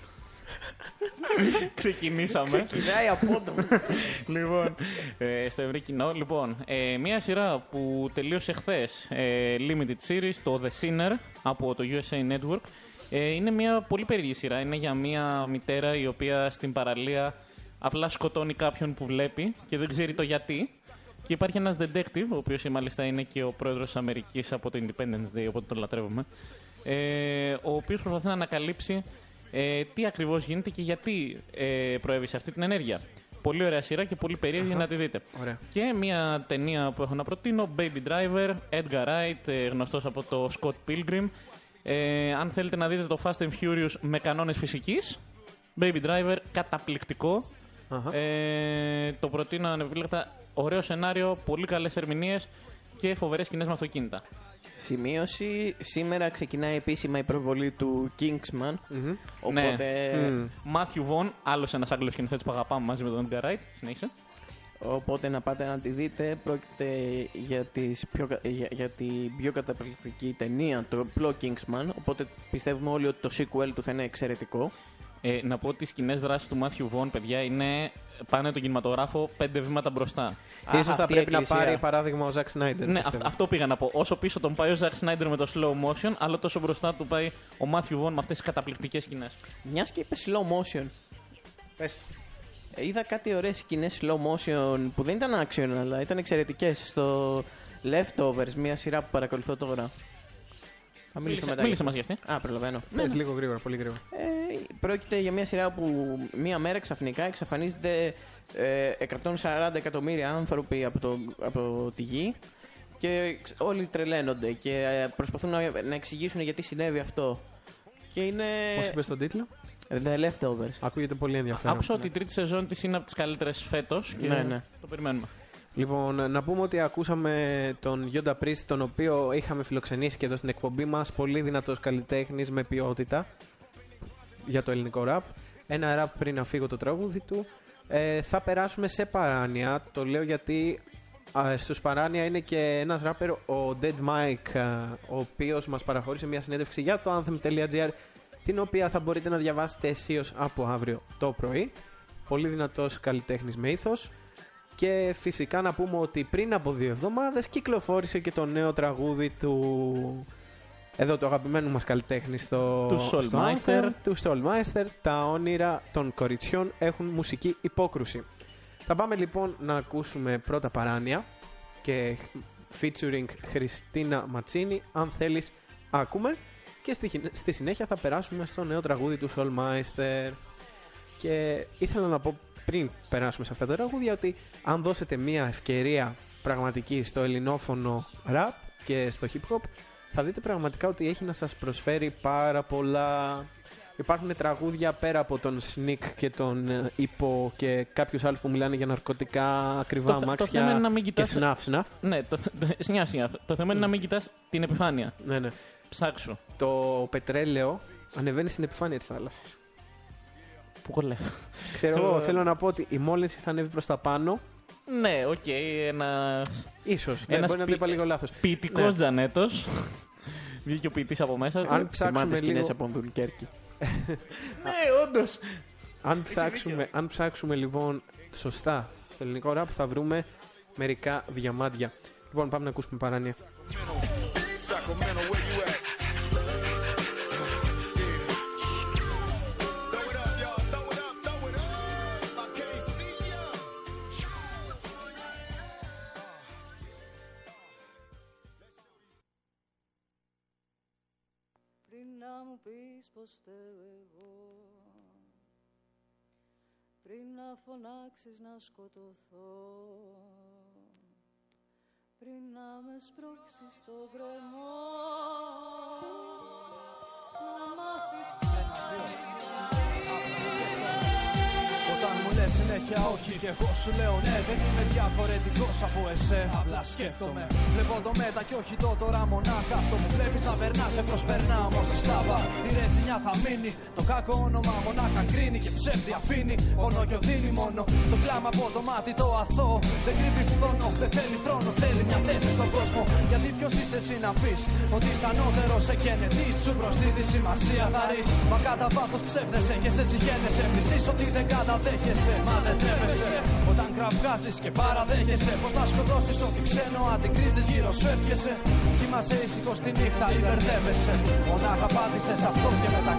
[laughs] Ξεκινήσαμε. Κυλάει από το. [laughs] λοιπόν, ε, στο ευρύ κοινό. Λοιπόν, ε, μια σειρά που τελείωσε χθες, ε, limited series, το The Sinner από το USA Network. Ε, είναι μια πολύ περίεργη σειρά. Είναι για μια μητέρα η οποία στην παραλία απλά σκοτώνει κάποιον που βλέπει και δεν ξέρει το γιατί. Και υπάρχει ένας detective, ο οποίος μάλιστα είναι και ο πρόεδρος της Αμερικής από το Independence Day, οπότε τον λατρεύουμε, ε, ο οποίος προσπαθεί να ανακαλύψει ε, τι ακριβώς γίνεται και γιατί ε, προέβη σε αυτή την ενέργεια. Πολύ ωραία σειρά και πολύ περίεργη να τη δείτε. Ωραία. Και μια ταινία που έχω να προτείνω, Baby Driver, Edgar Wright, ε, γνωστός από το Scott Pilgrim. Ε, αν θέλετε να δείτε το Fast and Furious με κανόνες φυσικής, Baby Driver, καταπληκτικό. Αχα. Ε, το προτείνω ανεπιφύλακτα. Ωραίο σενάριο, πολύ καλές ερμηνείες και φοβερές σκηνές με αυτοκίνητα. Σημείωση. Σήμερα ξεκινάει επίσημα η προβολή του Kingsman. Οπότε, Ναι. Μάθιου Βον, άλλος ένας Άγγλος σκηνοθέτης που αγαπάμε μαζί με τον Edgar Wright. Συνέχισε. οπότε να πάτε να τη δείτε. Πρόκειται για, τις πιο, κα- για, για την πιο καταπληκτική ταινία, το απλό Kingsman. Οπότε πιστεύουμε όλοι ότι το sequel του θα είναι εξαιρετικό. Ε, να πω ότι οι σκηνές δράσης του Μάθιου Βον, παιδιά, είναι πάνε τον κινηματογράφο πέντε βήματα μπροστά. Και ίσως θα αυτή η πρέπει να εκκλησία. πάρει παράδειγμα ο Ζακ Σνάιντερ. Ναι, πιστεύω. αυ- αυτό πήγα να πω. Όσο πίσω τον πάει ο Ζακ Σνάιντερ με το slow motion, αλλά τόσο μπροστά του πάει ο Μάθιου Βον με αυτές τις καταπληκτικές σκηνές. Μιας και είπε slow motion. Πες. Ε, Είδα κάτι ωραίες σκηνές slow motion που δεν ήταν action, αλλά ήταν εξαιρετικές στο Leftovers, μια σειρά που παρακολουθώ τώρα. Θα μιλήσω Μίλησε, μετά. μίλησε για μα αυτό. γι' αυτή. Α, προλαβαίνω. Πες λίγο γρήγορα, πολύ γρήγορα. Ε, πρόκειται για μια σειρά που μία μέρα ξαφνικά εξαφανίζεται ε, 140 εκατομμύρια άνθρωποι από, το, από τη γη Και ξ- όλοι τρελαίνονται και ε, προσπαθούν να, να εξηγήσουν γιατί συνέβη αυτό. Και είναι. Πώς είπες τον τίτλο, The Leftovers. ακούγεται πολύ ενδιαφέρον. Άκουσα ότι η τρίτη σεζόν της είναι από τις καλύτερες φέτος. Ναι, ναι. Το περιμένουμε. Λοιπόν, να πούμε ότι ακούσαμε τον Γιόντα Πρίστη, τον οποίο είχαμε φιλοξενήσει και εδώ στην εκπομπή μας. Πολύ δυνατός καλλιτέχνης με ποιότητα για το ελληνικό ραπ. Ένα ραπ πριν να φύγω το τραγούδι του. Ε, θα περάσουμε σε παράνοια. Το λέω γιατί α, στους παράνοια είναι και ένας ράπερ, ο Dead Mike, α, ο οποίος μας παραχώρησε μια συνέντευξη για το anthem.gr την οποία θα μπορείτε να διαβάσετε αισίως από αύριο το πρωί. Πολύ δυνατός καλλιτέχνης με ήθος. Και φυσικά να πούμε ότι πριν από δύο εβδομάδες κυκλοφόρησε και το νέο τραγούδι του εδώ το αγαπημένο μας καλλιτέχνη στο, Του στο Soulmeister. Anthem, του Soulmeister. Τα όνειρα των κοριτσιών έχουν μουσική υπόκρουση. Θα πάμε λοιπόν να ακούσουμε πρώτα παράνοια και featuring Χριστίνα Ματσίνη. Αν θέλεις άκουμε και στη, χι- στη συνέχεια θα περάσουμε στο νέο τραγούδι του Soulmeister. Και ήθελα να πω πριν περάσουμε σε αυτά τα τραγούδια ότι αν δώσετε μια ευκαιρία πραγματική στο ελληνόφωνο rap και στο hip hop θα δείτε πραγματικά ότι έχει να σας προσφέρει πάρα πολλά Υπάρχουν τραγούδια πέρα από τον Sneak και τον ε, Υπο και κάποιους άλλους που μιλάνε για ναρκωτικά, ακριβά Το θε- το αμάξια θέμα είναι να μην και κοιτάς- σναφ σναφ. Ναι, το, σνιά, σνιά. Το θέμα είναι να μην κοιτάς την επιφάνεια. Ναι, ναι. Ψάξου. Το πετρέλαιο ανεβαίνει στην επιφάνεια της θάλασσας. Πού κολλάει. Ξέρω εγώ, θέλω να πω ότι η μόλυνση θα ανέβει προς τα πάνω. ναι, οκ, ένα. Ίσως, ναι, Ένας μπορεί να το ποι- είπα λίγο λάθος. Ποιητικό Ναι. Τζανέτος. Βγήκε ο ποιητής από μέσα. του. Αν ψάξουμε Θυμάται σκηνές λίγο... από Δουνκέρκη. [laughs] Ναι, όντως. Αν ψάξουμε, αν ψάξουμε λοιπόν σωστά το ελληνικό ραπ θα βρούμε μερικά διαμάντια. Λοιπόν, πάμε να ακούσουμε παράνοια. Sacramento, μου πεις πως φταίω εγώ. Πριν να φωνάξεις να σκοτωθώ. Πριν να με σπρώξεις στο γκρεμό. Να μάθεις ποιος θα Όταν μου λες συνέχεια όχι και εγώ σου λέω ναι Δεν είμαι διαφορετικός από εσέ. Απλά σκέφτομαι. Βλέπω το μετά και όχι το τώρα μονάχα. Αυτό που βλέπεις να περνάς σε προσπερνά όμως η στάβα. Η ρετζινιά θα μείνει Το κακό όνομα μονάχα κρίνει και ψεύδι αφήνει. Μόνο και οδύνει μόνο Το κλάμα από το μάτι το αθώο Δεν κρύβει φθόνο Δεν θέλει θρόνο Θέλει μια θέση στον κόσμο. Γιατί ποιος είσαι εσύ να πεις Ότι είσαι ανώτερος σε καίνε Τι σου προσδίδει σημασία. Θα ρεις Μα κατά βάθος ψεύδεσαι και σε συγχαίνεσαι. Μισείς ότι δεν καταδέχεσαι Μα δεν τρέπεσαι. Όταν κραυγάζεις και παραδέχεσαι Πως να σκοτώσεις ό,τι ξένο αντικρίζεις γύρω σου εύχεσαι Κοιμάσαι ήσυχο στη νύχτα ή μπερδεύεσαι Μονάχα απάντησες σε αυτό και μετά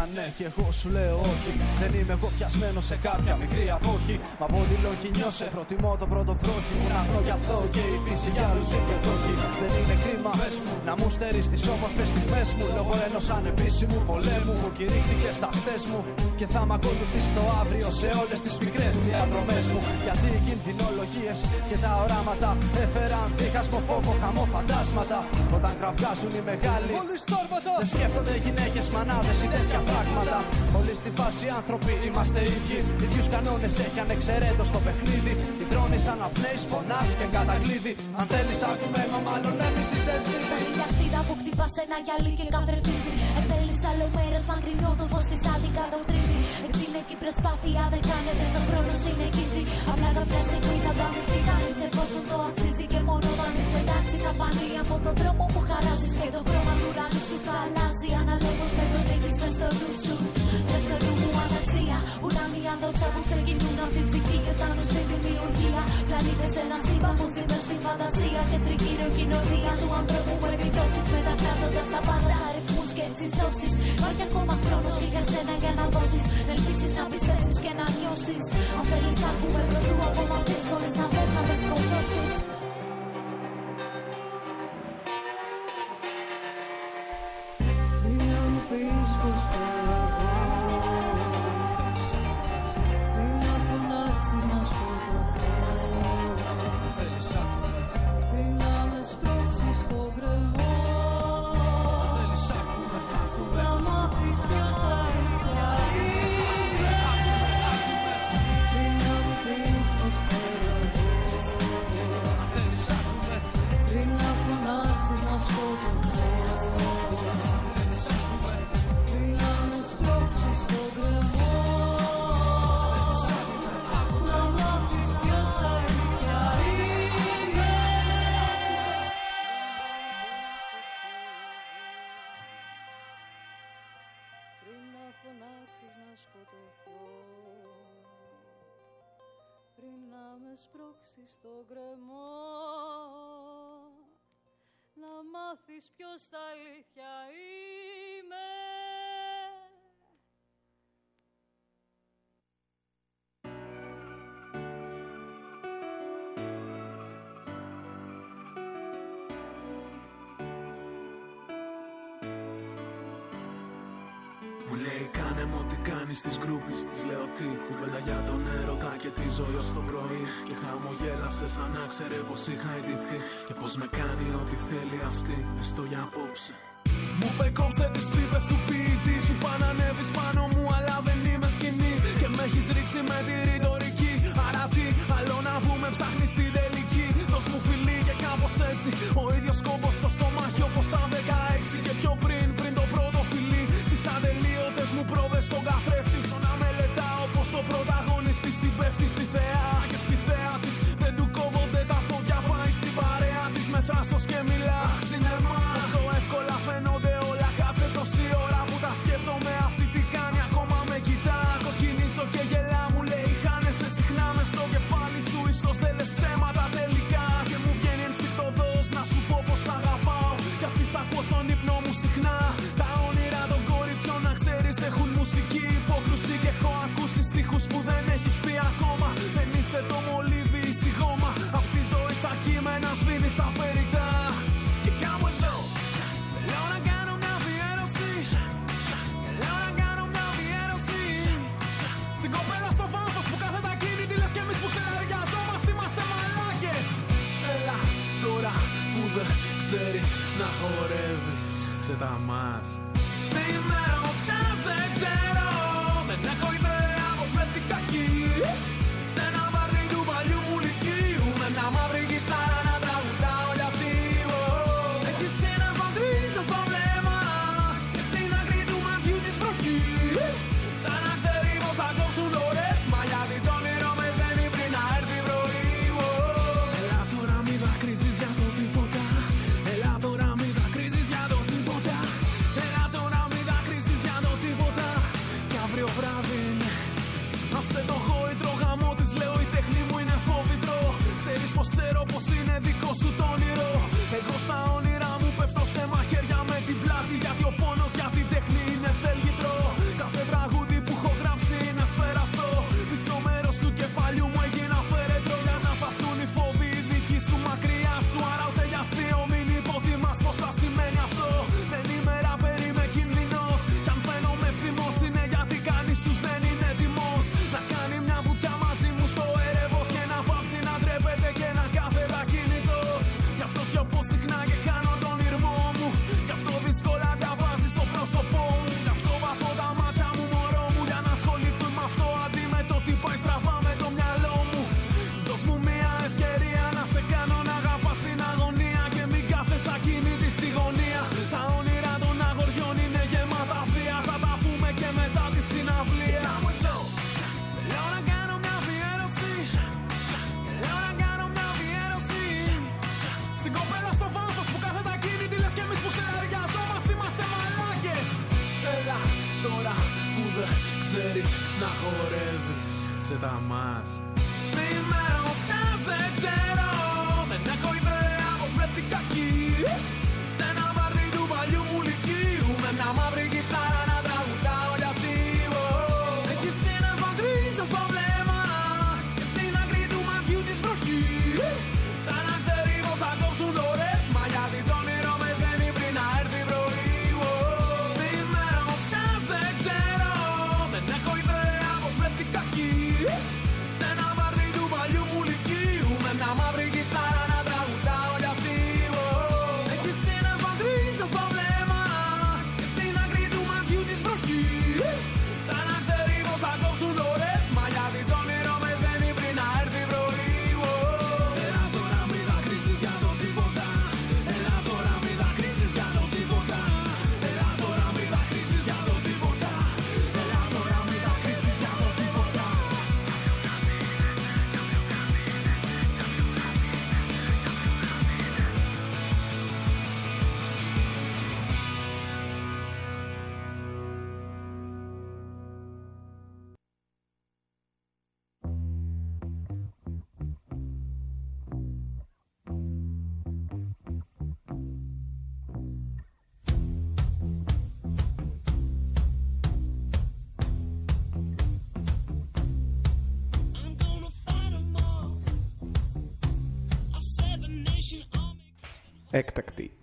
λες συνέχεια ναι και εγώ σου λέω όχι. Δεν είμαι εγώ πιασμένος σε κάποια μικρή απόχη. Μα από τη λόγη νιώσε Προτιμώ το πρώτο βρόχι που να βρω κι αυτό Και η φύση για άλλους ίδιο το έχει. Δεν είναι κρίμα πες μου Να μου στερείς τις όμορφες στιγμές μου. Λόγω ενός ανεπίσημου πολέμου Που κηρύχθηκε στα χτες μου. Και θα μ' ακολουθείς το αύριο Σε όλες τις μικρές διαδρομές μου. Γιατί οι κινδυνολογίες και τα οράματα Έφεραν δίχασμο φόβο χαμό φαντάσματα. Όταν κραυγάζουν οι μεγάλοι δεν σκέφτονται γυναίκες, μανάδες ή τέτοια πράγματα. Όλοι στη φάση άνθρωποι είμαστε ίδιοι. Ίδιους κανόνες έχει ανεξαιρέτως στο παιχνίδι. Οι τρώνε σαν να πνέεις, πονάς και κατακλείδι. Αν θέλεις άκουμε, μα μάλλον έμεινες εσύ. Σαν η λαχτίδα που χτυπάς σε ένα γυαλί και καθρεφτίζει. Εν θέλεις άλλο μέρος, μακρινό το φως της αντικατοπτρίζει. Έτσι είναι και η προσπάθεια, δεν κάνετε στον χρόνο συνεχίζει. Απλά κάποια στιγμή θα πάμε φύγανε Όπως ξεκινούν από την ψυχή και φτάνουν στη δημιουργία. Πλανήτε σε ένα σύμπαν που ζουν στη φαντασία. Κεντρική κοινωνία του ανθρώπου που επιδόσει. Μεταφράζοντας τα πάντα αριθμούς και εξισώσεις. Υπάρχει ακόμα χρόνος και για σένα για να δώσεις. Ελπίσεις να πιστέψεις και να νιώσεις. Αν θέλεις, ακούμε πρωτού ακόμα δύσκολε να βρει να με σκοτώσεις. Peace μάθεις ποιος τα αλήθεια είμαι. κάνει τη γκρούπη, της λέω τι. Κουβέντα για τον έρωτα και τη ζωή ως το πρωί. Και χαμογέλασε σαν να ξέρε πως είχα ειδηθεί. Και πως με κάνει ό,τι θέλει αυτή, έστω για απόψε. Μου πεκόψε τις πίπες του ποιητή. Σου πάνε ανέβει πάνω μου, αλλά δεν είμαι σκηνή. Και με έχεις ρίξει με τη ρητορική. Άρα τι, άλλο να βγούμε, ψάχνεις την τελική. Δώσ' μου φιλί και κάπως έτσι. Ο ίδιος κόμπος στο στομάχι όπως τα 16 και πιο πριν μου πρόβες στον καθρέφτη Στο να μελετάω πως ο πρωταγωνιστής την πέφτει στη θεά Και στη θέα της δεν του κόβονται τα φόδια Πάει στην παρέα της. Με θράσος και μιλά Και κάπου εδώ, Θέλω να κάνω μια αφιέρωση. Θέλω να κάνω μια αφιέρωση. Στι κοπέλε, στο βάθο που κάθεται, κινδυνεύει. Μη που ξεκινάει, χασόμαστε μάστιρε. Έλα τώρα που δεν ξέρει να χορεύει, σε τα μαλά.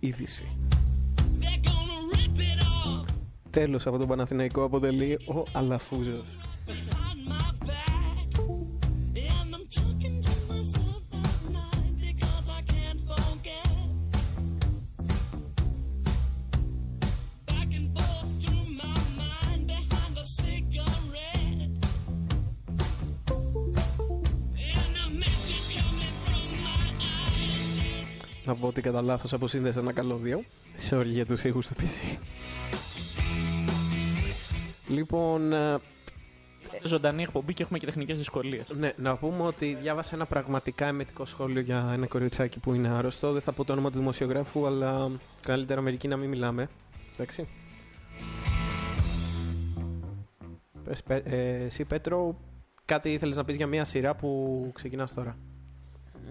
Είδηση. Τέλος από τον Παναθηναϊκό αποτελεί ο Αλαφούζος. Να πω ότι κατά λάθος αποσύνδεσα ένα καλώδιο. Sorry για τους ήχους του PC. Λοιπόν, ε, Ζωντανή εκπομπή και έχουμε και τεχνικές δυσκολίες. ναι, να πούμε ότι διάβασα ένα πραγματικά εμετικό σχόλιο για ένα κοριτσάκι που είναι άρρωστο. Δεν θα πω το όνομα του δημοσιογράφου, αλλά καλύτερα μερικοί να μην μιλάμε. Εντάξει. Πες, Πέ- ε, εσύ, Πέτρο, κάτι ήθελες να πεις για μια σειρά που ξεκινάς τώρα;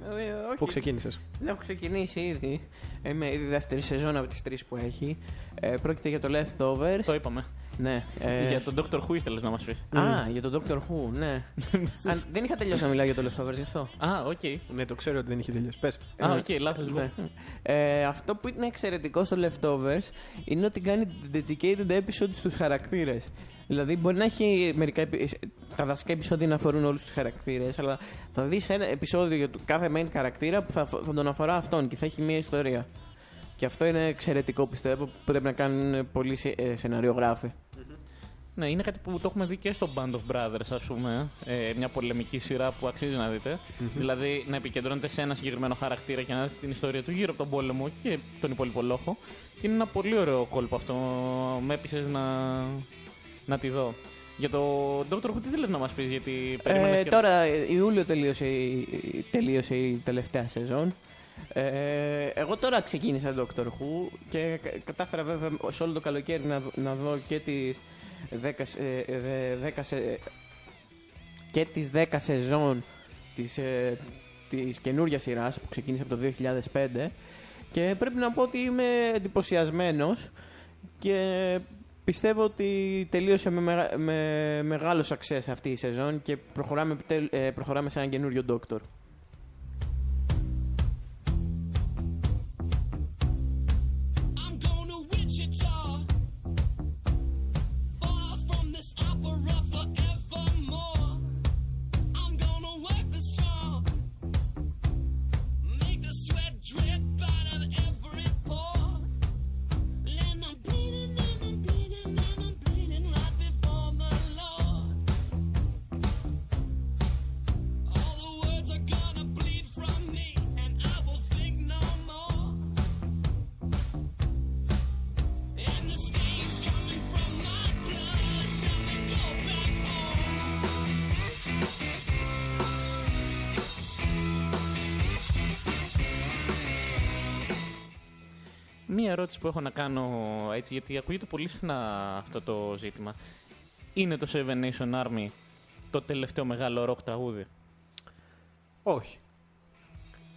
Ε, όχι. Πού ξεκίνησες; Δεν έχω ξεκινήσει ήδη. Είμαι ήδη δεύτερη σεζόν από τις τρεις που έχει. Ε, πρόκειται για το Leftovers. Το είπαμε. Ναι. ε, Για τον Dr. Who ήθελες να μας πεις. Α, για τον Doctor Who, ναι. [laughs] Α, δεν είχα τελειώσει να μιλάω για το Leftovers γι' αυτό. Α, οκ. Ναι, το ξέρω ότι δεν είχε τελειώσει. Πες. Α, οκ, λάθος Ναι. λοιπόν. Ε, αυτό που είναι εξαιρετικό στο Leftovers είναι ότι κάνει dedicated episodes στους χαρακτήρες. Δηλαδή μπορεί να έχει μερικά επει- τα βασικά επεισόδια να αφορούν όλους τους χαρακτήρες αλλά θα δεις ένα επεισόδιο για το κάθε main χαρακτήρα που θα, θα τον αφορά αυτόν και θα έχει μια ιστορία. Και αυτό είναι εξαιρετικό πιστεύω που πρέπει να κάνουν πολλοί σε- ε, σεναριογράφοι. Ναι, είναι κάτι που το έχουμε δει και στο Band of Brothers, ας πούμε. Ε, μια πολεμική σειρά που αξίζει να δείτε. Δηλαδή να επικεντρώνεται σε ένα συγκεκριμένο χαρακτήρα και να δείτε την ιστορία του γύρω από τον πόλεμο και τον υπόλοιπο λόγο. Και είναι ένα πολύ ωραίο κόλπο αυτό. Με έπεισε να, να τη δω. Για το Dr. Who, τι θέλεις να μας πεις, Γιατί περίμενες Ε, και- Τώρα ε, Ιούλιο τελείωσε η, τελείωσε η τελευταία σεζόν. Ε, εγώ τώρα ξεκίνησα Doctor Who και κα- κατάφερα βέβαια σε όλο το καλοκαίρι να, δω- να δω και τις 10, σε- ε, δε- 10 σε- και τις 10 σεζόν της, ε, της καινούργιας σειράς που ξεκίνησε από το 2005 και πρέπει να πω ότι είμαι εντυπωσιασμένος και πιστεύω ότι τελείωσε με, μεγα- με μεγάλο success αυτή η σεζόν και προχωράμε, επιτέλ- ε, προχωράμε σε έναν καινούριο Doctor. Ερώτηση που έχω να κάνω έτσι, γιατί ακούγεται πολύ συχνά αυτό το ζήτημα. Είναι το Seven Nation Army το τελευταίο μεγάλο ροκ τραγούδι; Όχι.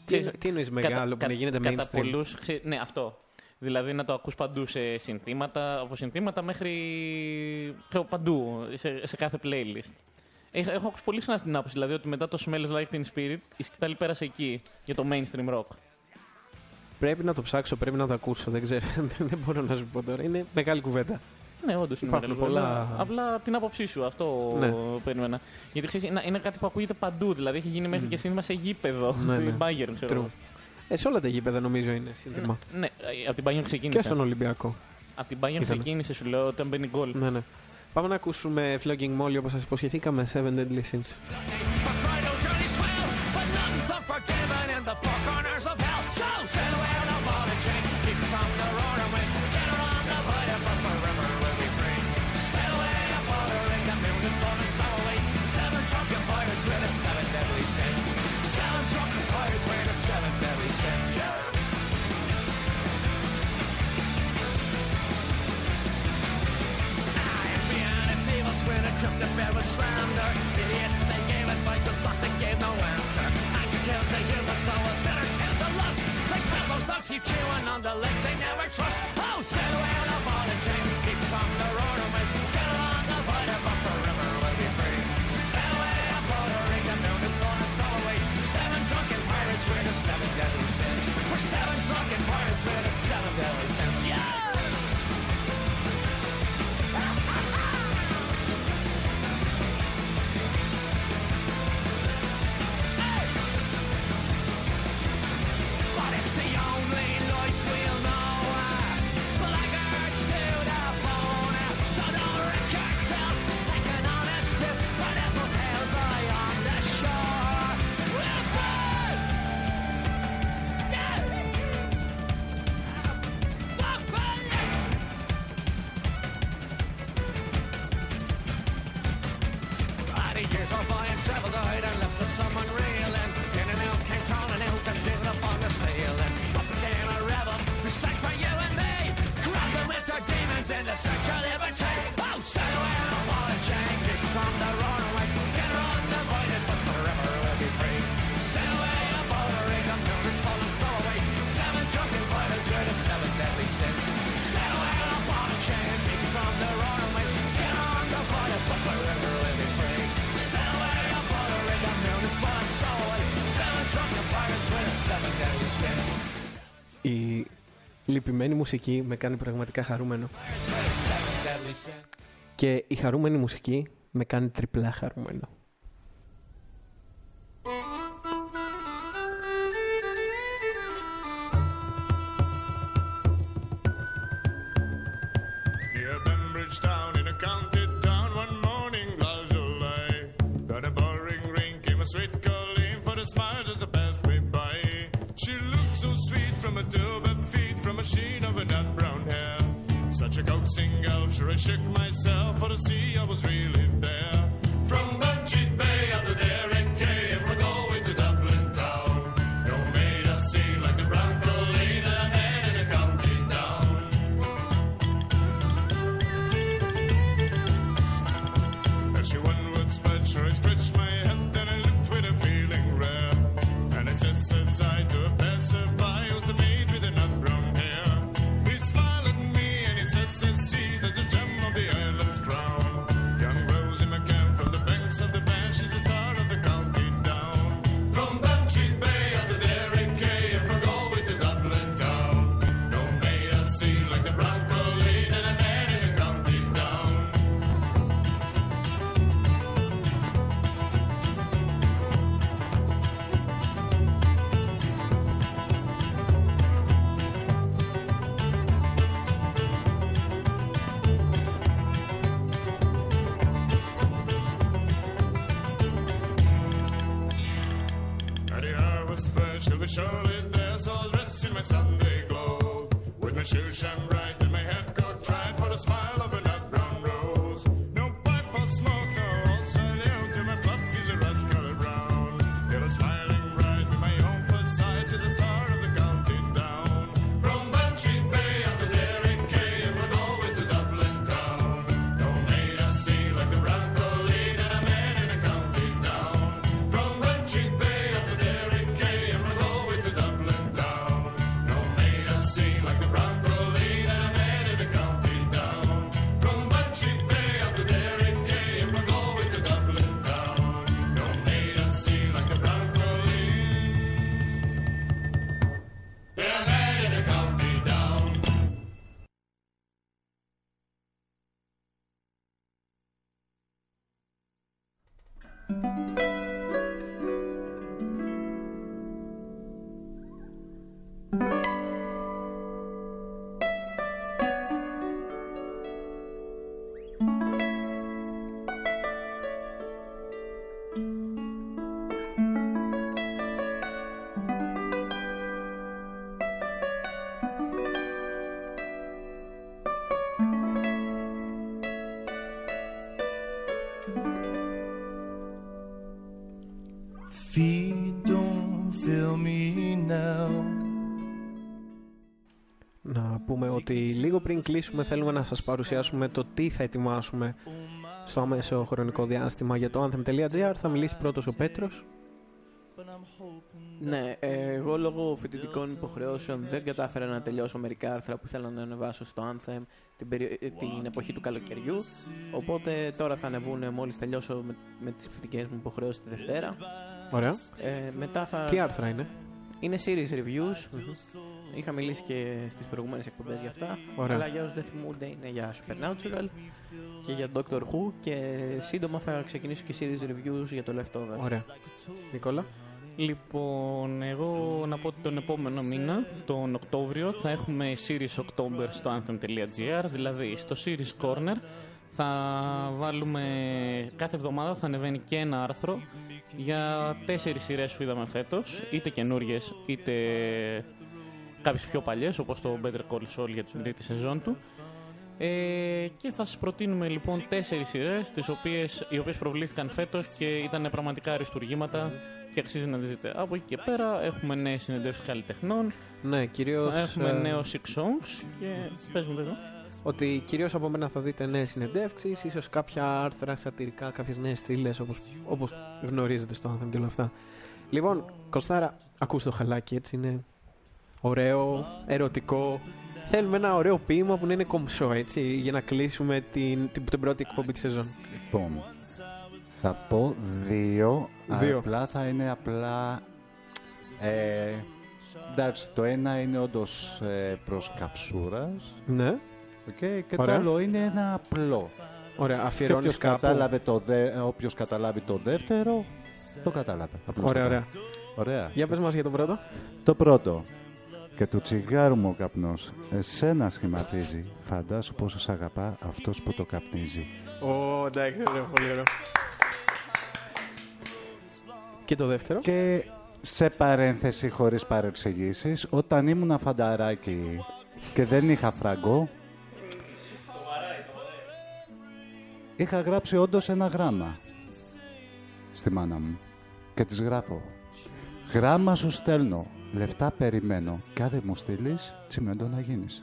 Τι, Ξέρεις, τι εννοείς μεγάλο που να γίνεται Κατά mainstream; πολλούς, ξέ- ναι, αυτό. Δηλαδή να το ακούς παντού σε συνθήματα, από συνθήματα μέχρι ξέρω, παντού, σε, σε κάθε playlist. Έχω, έχω ακούσει πολύ συχνά στην άποψη, δηλαδή ότι μετά το Smells Like Teen Spirit η σκητάλη πέρασε εκεί για το mainstream rock. Πρέπει να το ψάξω, πρέπει να το ακούσω. Δεν ξέρω. [laughs] δεν μπορώ να σου πω τώρα. Είναι μεγάλη κουβέντα. Ναι, όντως είναι Υπάρχουν μεγάλη πολλά- κουβέντα. Απλά την άποψή σου, αυτό Ναι. περίμενα. Γιατί ξέρεις, είναι, είναι κάτι που ακούγεται παντού. Δηλαδή έχει γίνει μέχρι και σύνθημα σε γήπεδο. Ναι, [laughs] του ναι. Bayern, ξέρω. True. εγώ. Ε, σε όλα τα γήπεδα νομίζω είναι σύνθημα. Ναι, από την Bayern ξεκίνησε. Και στον Ολυμπιακό. Από την Bayern Ήτανε. ξεκίνησε, σου λέω, όταν μπαίνει γκολ. Ναι, ναι. Πάμε να ακούσουμε Flogging Molly όπως σας υποσχεθήκαμε, Seven Deadly Sins. fair would slander Idiots, they gave advice, but something gave no answer Anger kills the human soul with bitter scandalous Like Pablo's dogs keep chewing on the legs. they never trust Oh, said well, I'm all the chains, keep from the roar Grabbing with their demons in the search of liberty. Oh, sail away on a ball and chain. Kick from the roaring waves. Get her undivided, but forever we'll be free. Sail away a bordering, the moon is falling slow away. Seven drunken pirates with the seven deadly sins. Sail away on a ball and chain. Kick from the roaring waves. Get her undivided, but forever we'll be free. Sail away a bordering, the moon is falling slow away. Seven drunken pirates with the seven deadly sins. Η λυπημένη μουσική με κάνει πραγματικά χαρούμενο. Deadly sins. Και η χαρούμενη μουσική με κάνει τριπλά χαρούμενο. A coaxing sure I shook myself for to see I was really there. From Buncheat Bay ότι λίγο πριν κλείσουμε θέλουμε να σας παρουσιάσουμε το τι θα ετοιμάσουμε στο αμέσο χρονικό διάστημα για το anthem.gr. Θα μιλήσει πρώτος ο Πέτρος. Ναι, ε, εγώ λόγω φοιτητικών υποχρεώσεων δεν κατάφερα να τελειώσω μερικά άρθρα που ήθελα να ανεβάσω στο Anthem την, περι- ε, την εποχή του καλοκαιριού. Οπότε τώρα θα ανεβούν μόλις τελειώσω με, με τις φοιτητικές μου υποχρεώσεις τη Δευτέρα. Ωραία. Ε, μετά θα... Τι άρθρα είναι; Είναι series reviews. Είχα μιλήσει και στις προηγούμενες εκπομπές για αυτά. Ωραία. Αλλά για όσους δεν θυμούνται είναι για Supernatural και για Doctor Who και σύντομα θα ξεκινήσω και series reviews για το Leftovers. Ωραία. Νικόλα. Λοιπόν, εγώ να πω ότι τον επόμενο μήνα, τον Οκτώβριο, θα έχουμε Series October στο anthem.gr, δηλαδή στο Series Corner θα βάλουμε, κάθε εβδομάδα θα ανεβαίνει και ένα άρθρο για τέσσερις σειρές που είδαμε φέτος, είτε καινούριε είτε κάποιες πιο παλιές, όπως το Better Call Saul για την τρίτη σεζόν του. Ε, και θα σας προτείνουμε λοιπόν τέσσερις σειρές τις οποίες, οι οποίες προβλήθηκαν φέτος και ήταν πραγματικά αριστουργήματα και αξίζει να τις δείτε. Από εκεί και πέρα έχουμε νέες συνεντεύξεις καλλιτεχνών, Ναι, κυρίως... έχουμε ε, νέο Six Songs και πες μου, πες μου. Ότι κυρίως από μένα θα δείτε νέες συνεντεύξεις, ίσως κάποια άρθρα σατυρικά, κάποιες νέες στήλες όπως, όπως γνωρίζετε στο Anthem και όλα αυτά. Λοιπόν, Κωστάρα, ακούς το χαλάκι έτσι, είναι ωραίο, ερωτικό. Θέλουμε ένα ωραίο ποίημα που να είναι κομψό, έτσι, για να κλείσουμε την, την, την πρώτη εκπομπή της σεζόν. Λοιπόν, θα πω δύο, Δύο. απλά θα είναι απλά... Ε, εντάξει, το ένα είναι όντως ε, προς καψούρας. Ναι. Οκ, και Ωραία. το άλλο είναι ένα απλό. Ωραία, Και αφιερώνεις όποιος κάπου. κατάλαβε το δε, όποιος καταλάβει το δεύτερο, το κατάλαβε. Απλώς Ωραία, αυτό. ωραία. Ωραία. Για πες μας για το πρώτο. Το πρώτο. Και του τσιγάρου μου ο καπνός εσένα σχηματίζει. Φαντάσου πόσο σ' αγαπά αυτός που το καπνίζει. Ω, εντάξει, ωραίο, πολύ ωραίο. Και το δεύτερο. Και σε παρένθεση χωρίς παρεξηγήσεις, όταν ήμουν φανταράκι και δεν είχα φραγκό, είχα γράψει όντως ένα γράμμα στη μάνα μου. Και της γράφω, γράμμα σου στέλνω, λεφτά περιμένω, και αν δεν μου στείλεις, τσιμέντο να γίνεις. [laughs]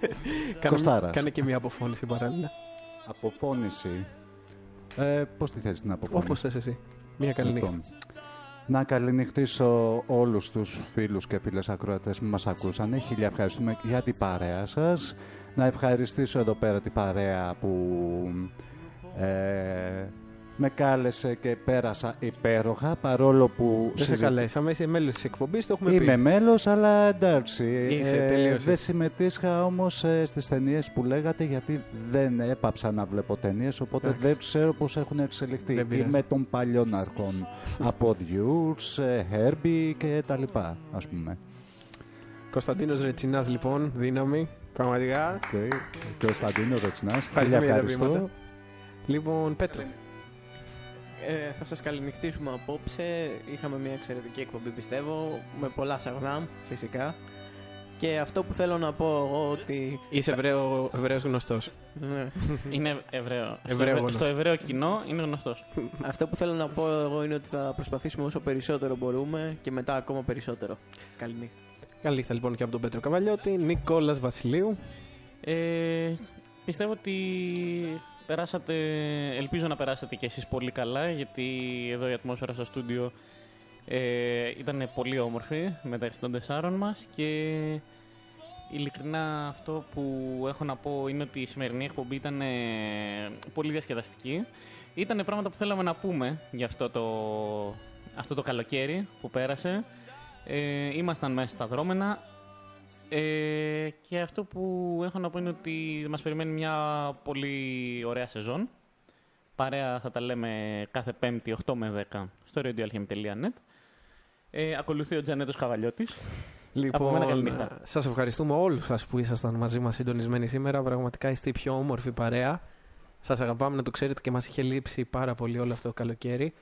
Κάνε- Κωστάρας. Κάνε και μια αποφώνηση παράλληλα. Αποφώνηση. Ε, πώς τη θέλεις την αποφώνηση; Όπως θες εσύ. Μια καλή νύχτα. Λοιπόν, να καληνυχτήσω όλους τους φίλους και φίλες ακροατές που μας ακούσανε. Χίλια ευχαριστούμε για την παρέα σας. Να ευχαριστήσω εδώ πέρα την παρέα που ε, με κάλεσε και πέρασα υπέροχα παρόλο που Δεν σε συζη- καλέσαμε, είσαι μέλος της εκπομπής, το έχουμε πει. Είμαι μέλος, αλλά εντάξει. Είσαι, τελείωσες. δεν συμμετείχα όμως ε, στις ταινίες που λέγατε γιατί δεν έπαψα να βλέπω ταινίες, οπότε Εντάξει. δεν ξέρω πώς έχουν εξελιχθεί. Δεν πειράζει. Είμαι των παλιών αρχών. από Dukes, ε, Herbie και τα λοιπά, ας πούμε. Κωνσταντίνος Ρετσινάς λοιπόν, δύναμη, πραγματικά. Okay. Κωνσταντίνος Ρετσινάς, Ευχαριστούμε για τα ευχαριστώ. βήματα. Λοιπόν, Πέτρο. Ε, θα σας καληνυχτήσουμε απόψε. Είχαμε μια εξαιρετική εκπομπή πιστεύω, με πολλά σαγδάμ φυσικά. Και αυτό που θέλω να πω εγώ ότι... Είσαι Εβραίο, Εβραίος γνωστός. Ναι. Είναι Εβραίο. Στο, Εβραίο Ευρω- γνωστός. στο Εβραίο κοινό είναι γνωστός. αυτό που θέλω να πω εγώ είναι ότι θα προσπαθήσουμε όσο περισσότερο μπορούμε και μετά ακόμα περισσότερο. Καληνύχτα. Καλή νύχτα λοιπόν και από τον Πέτρο Καβαλιώτη. Νικόλας Βασιλείου. Ε, πιστεύω ότι περάσατε, ελπίζω να περάσατε κι εσείς πολύ καλά, γιατί εδώ η ατμόσφαιρα στο στούντιο ε, ήταν πολύ όμορφη μεταξύ των τεσσάρων μας και ειλικρινά αυτό που έχω να πω είναι ότι η σημερινή εκπομπή ήταν ε, πολύ διασκεδαστική. Ήταν πράγματα που θέλαμε να πούμε για αυτό το, αυτό το καλοκαίρι που πέρασε. Ε, ήμασταν μέσα στα δρόμενα. Ε, και αυτό που έχω να πω είναι ότι μας περιμένει μια πολύ ωραία σεζόν. Παρέα θα τα λέμε κάθε Πέμπτη 8 με 10 στο radioalchem.net. Ε, ακολουθεί ο Τζανέτος Καβαλιώτης. Από μένα καλή Λοιπόν, νύχτα. σας ευχαριστούμε όλους σας που ήσασταν μαζί μας συντονισμένοι σήμερα. Πραγματικά είστε η πιο όμορφη παρέα. Σας αγαπάμε να το ξέρετε και μας είχε λείψει πάρα πολύ όλο αυτό το καλοκαίρι.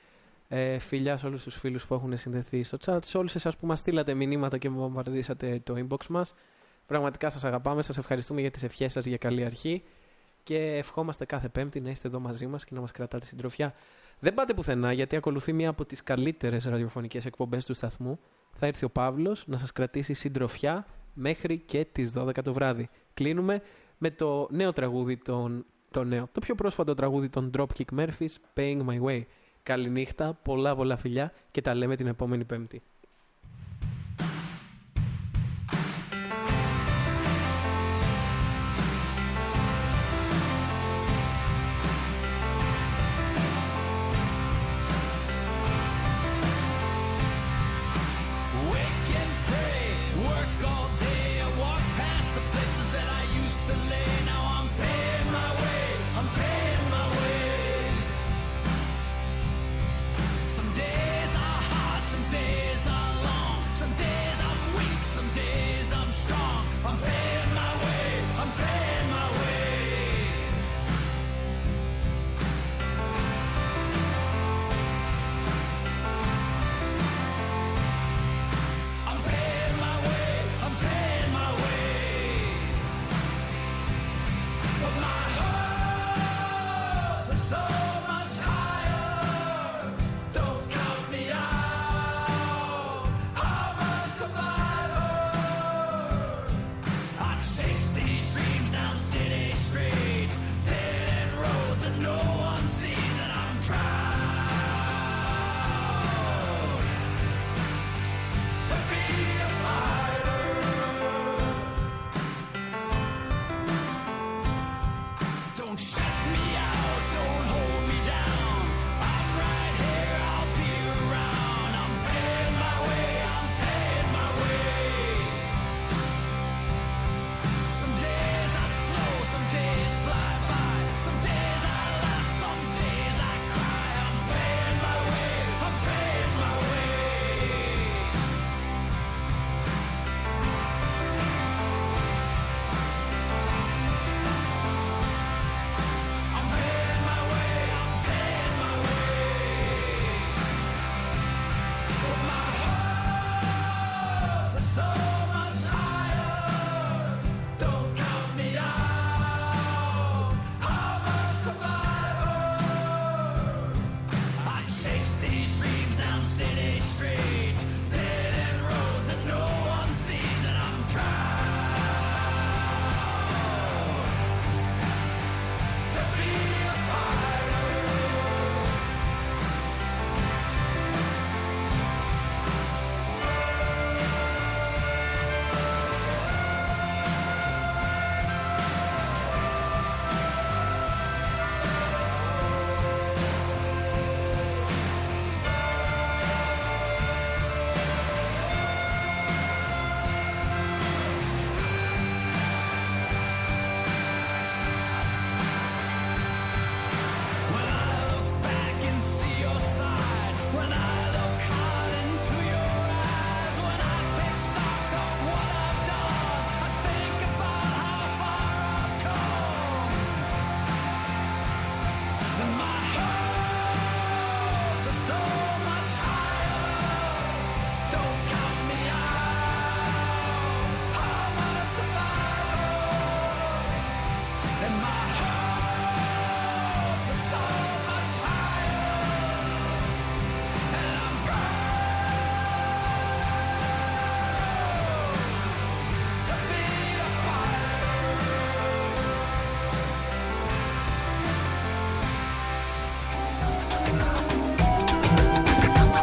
Ε, φιλιά σε όλους τους φίλους που έχουν συνδεθεί στο chat, σε όλους εσάς που μας στείλατε μηνύματα και βομβαρδίσατε το inbox μας. Πραγματικά σας αγαπάμε, σας ευχαριστούμε για τις ευχές σας για καλή αρχή και ευχόμαστε κάθε Πέμπτη να είστε εδώ μαζί μας και να μας κρατάτε συντροφιά. Δεν πάτε πουθενά γιατί ακολουθεί μία από τις καλύτερες ραδιοφωνικές εκπομπές του σταθμού. Θα έρθει ο Παύλος να σας κρατήσει συντροφιά μέχρι και τις 12 το βράδυ. Κλείνουμε με το νέο τραγούδι των. Το νέο, το πιο πρόσφατο τραγούδι των Dropkick Murphys, Paying My Way. Καληνύχτα, πολλά πολλά φιλιά και τα λέμε την επόμενη Πέμπτη.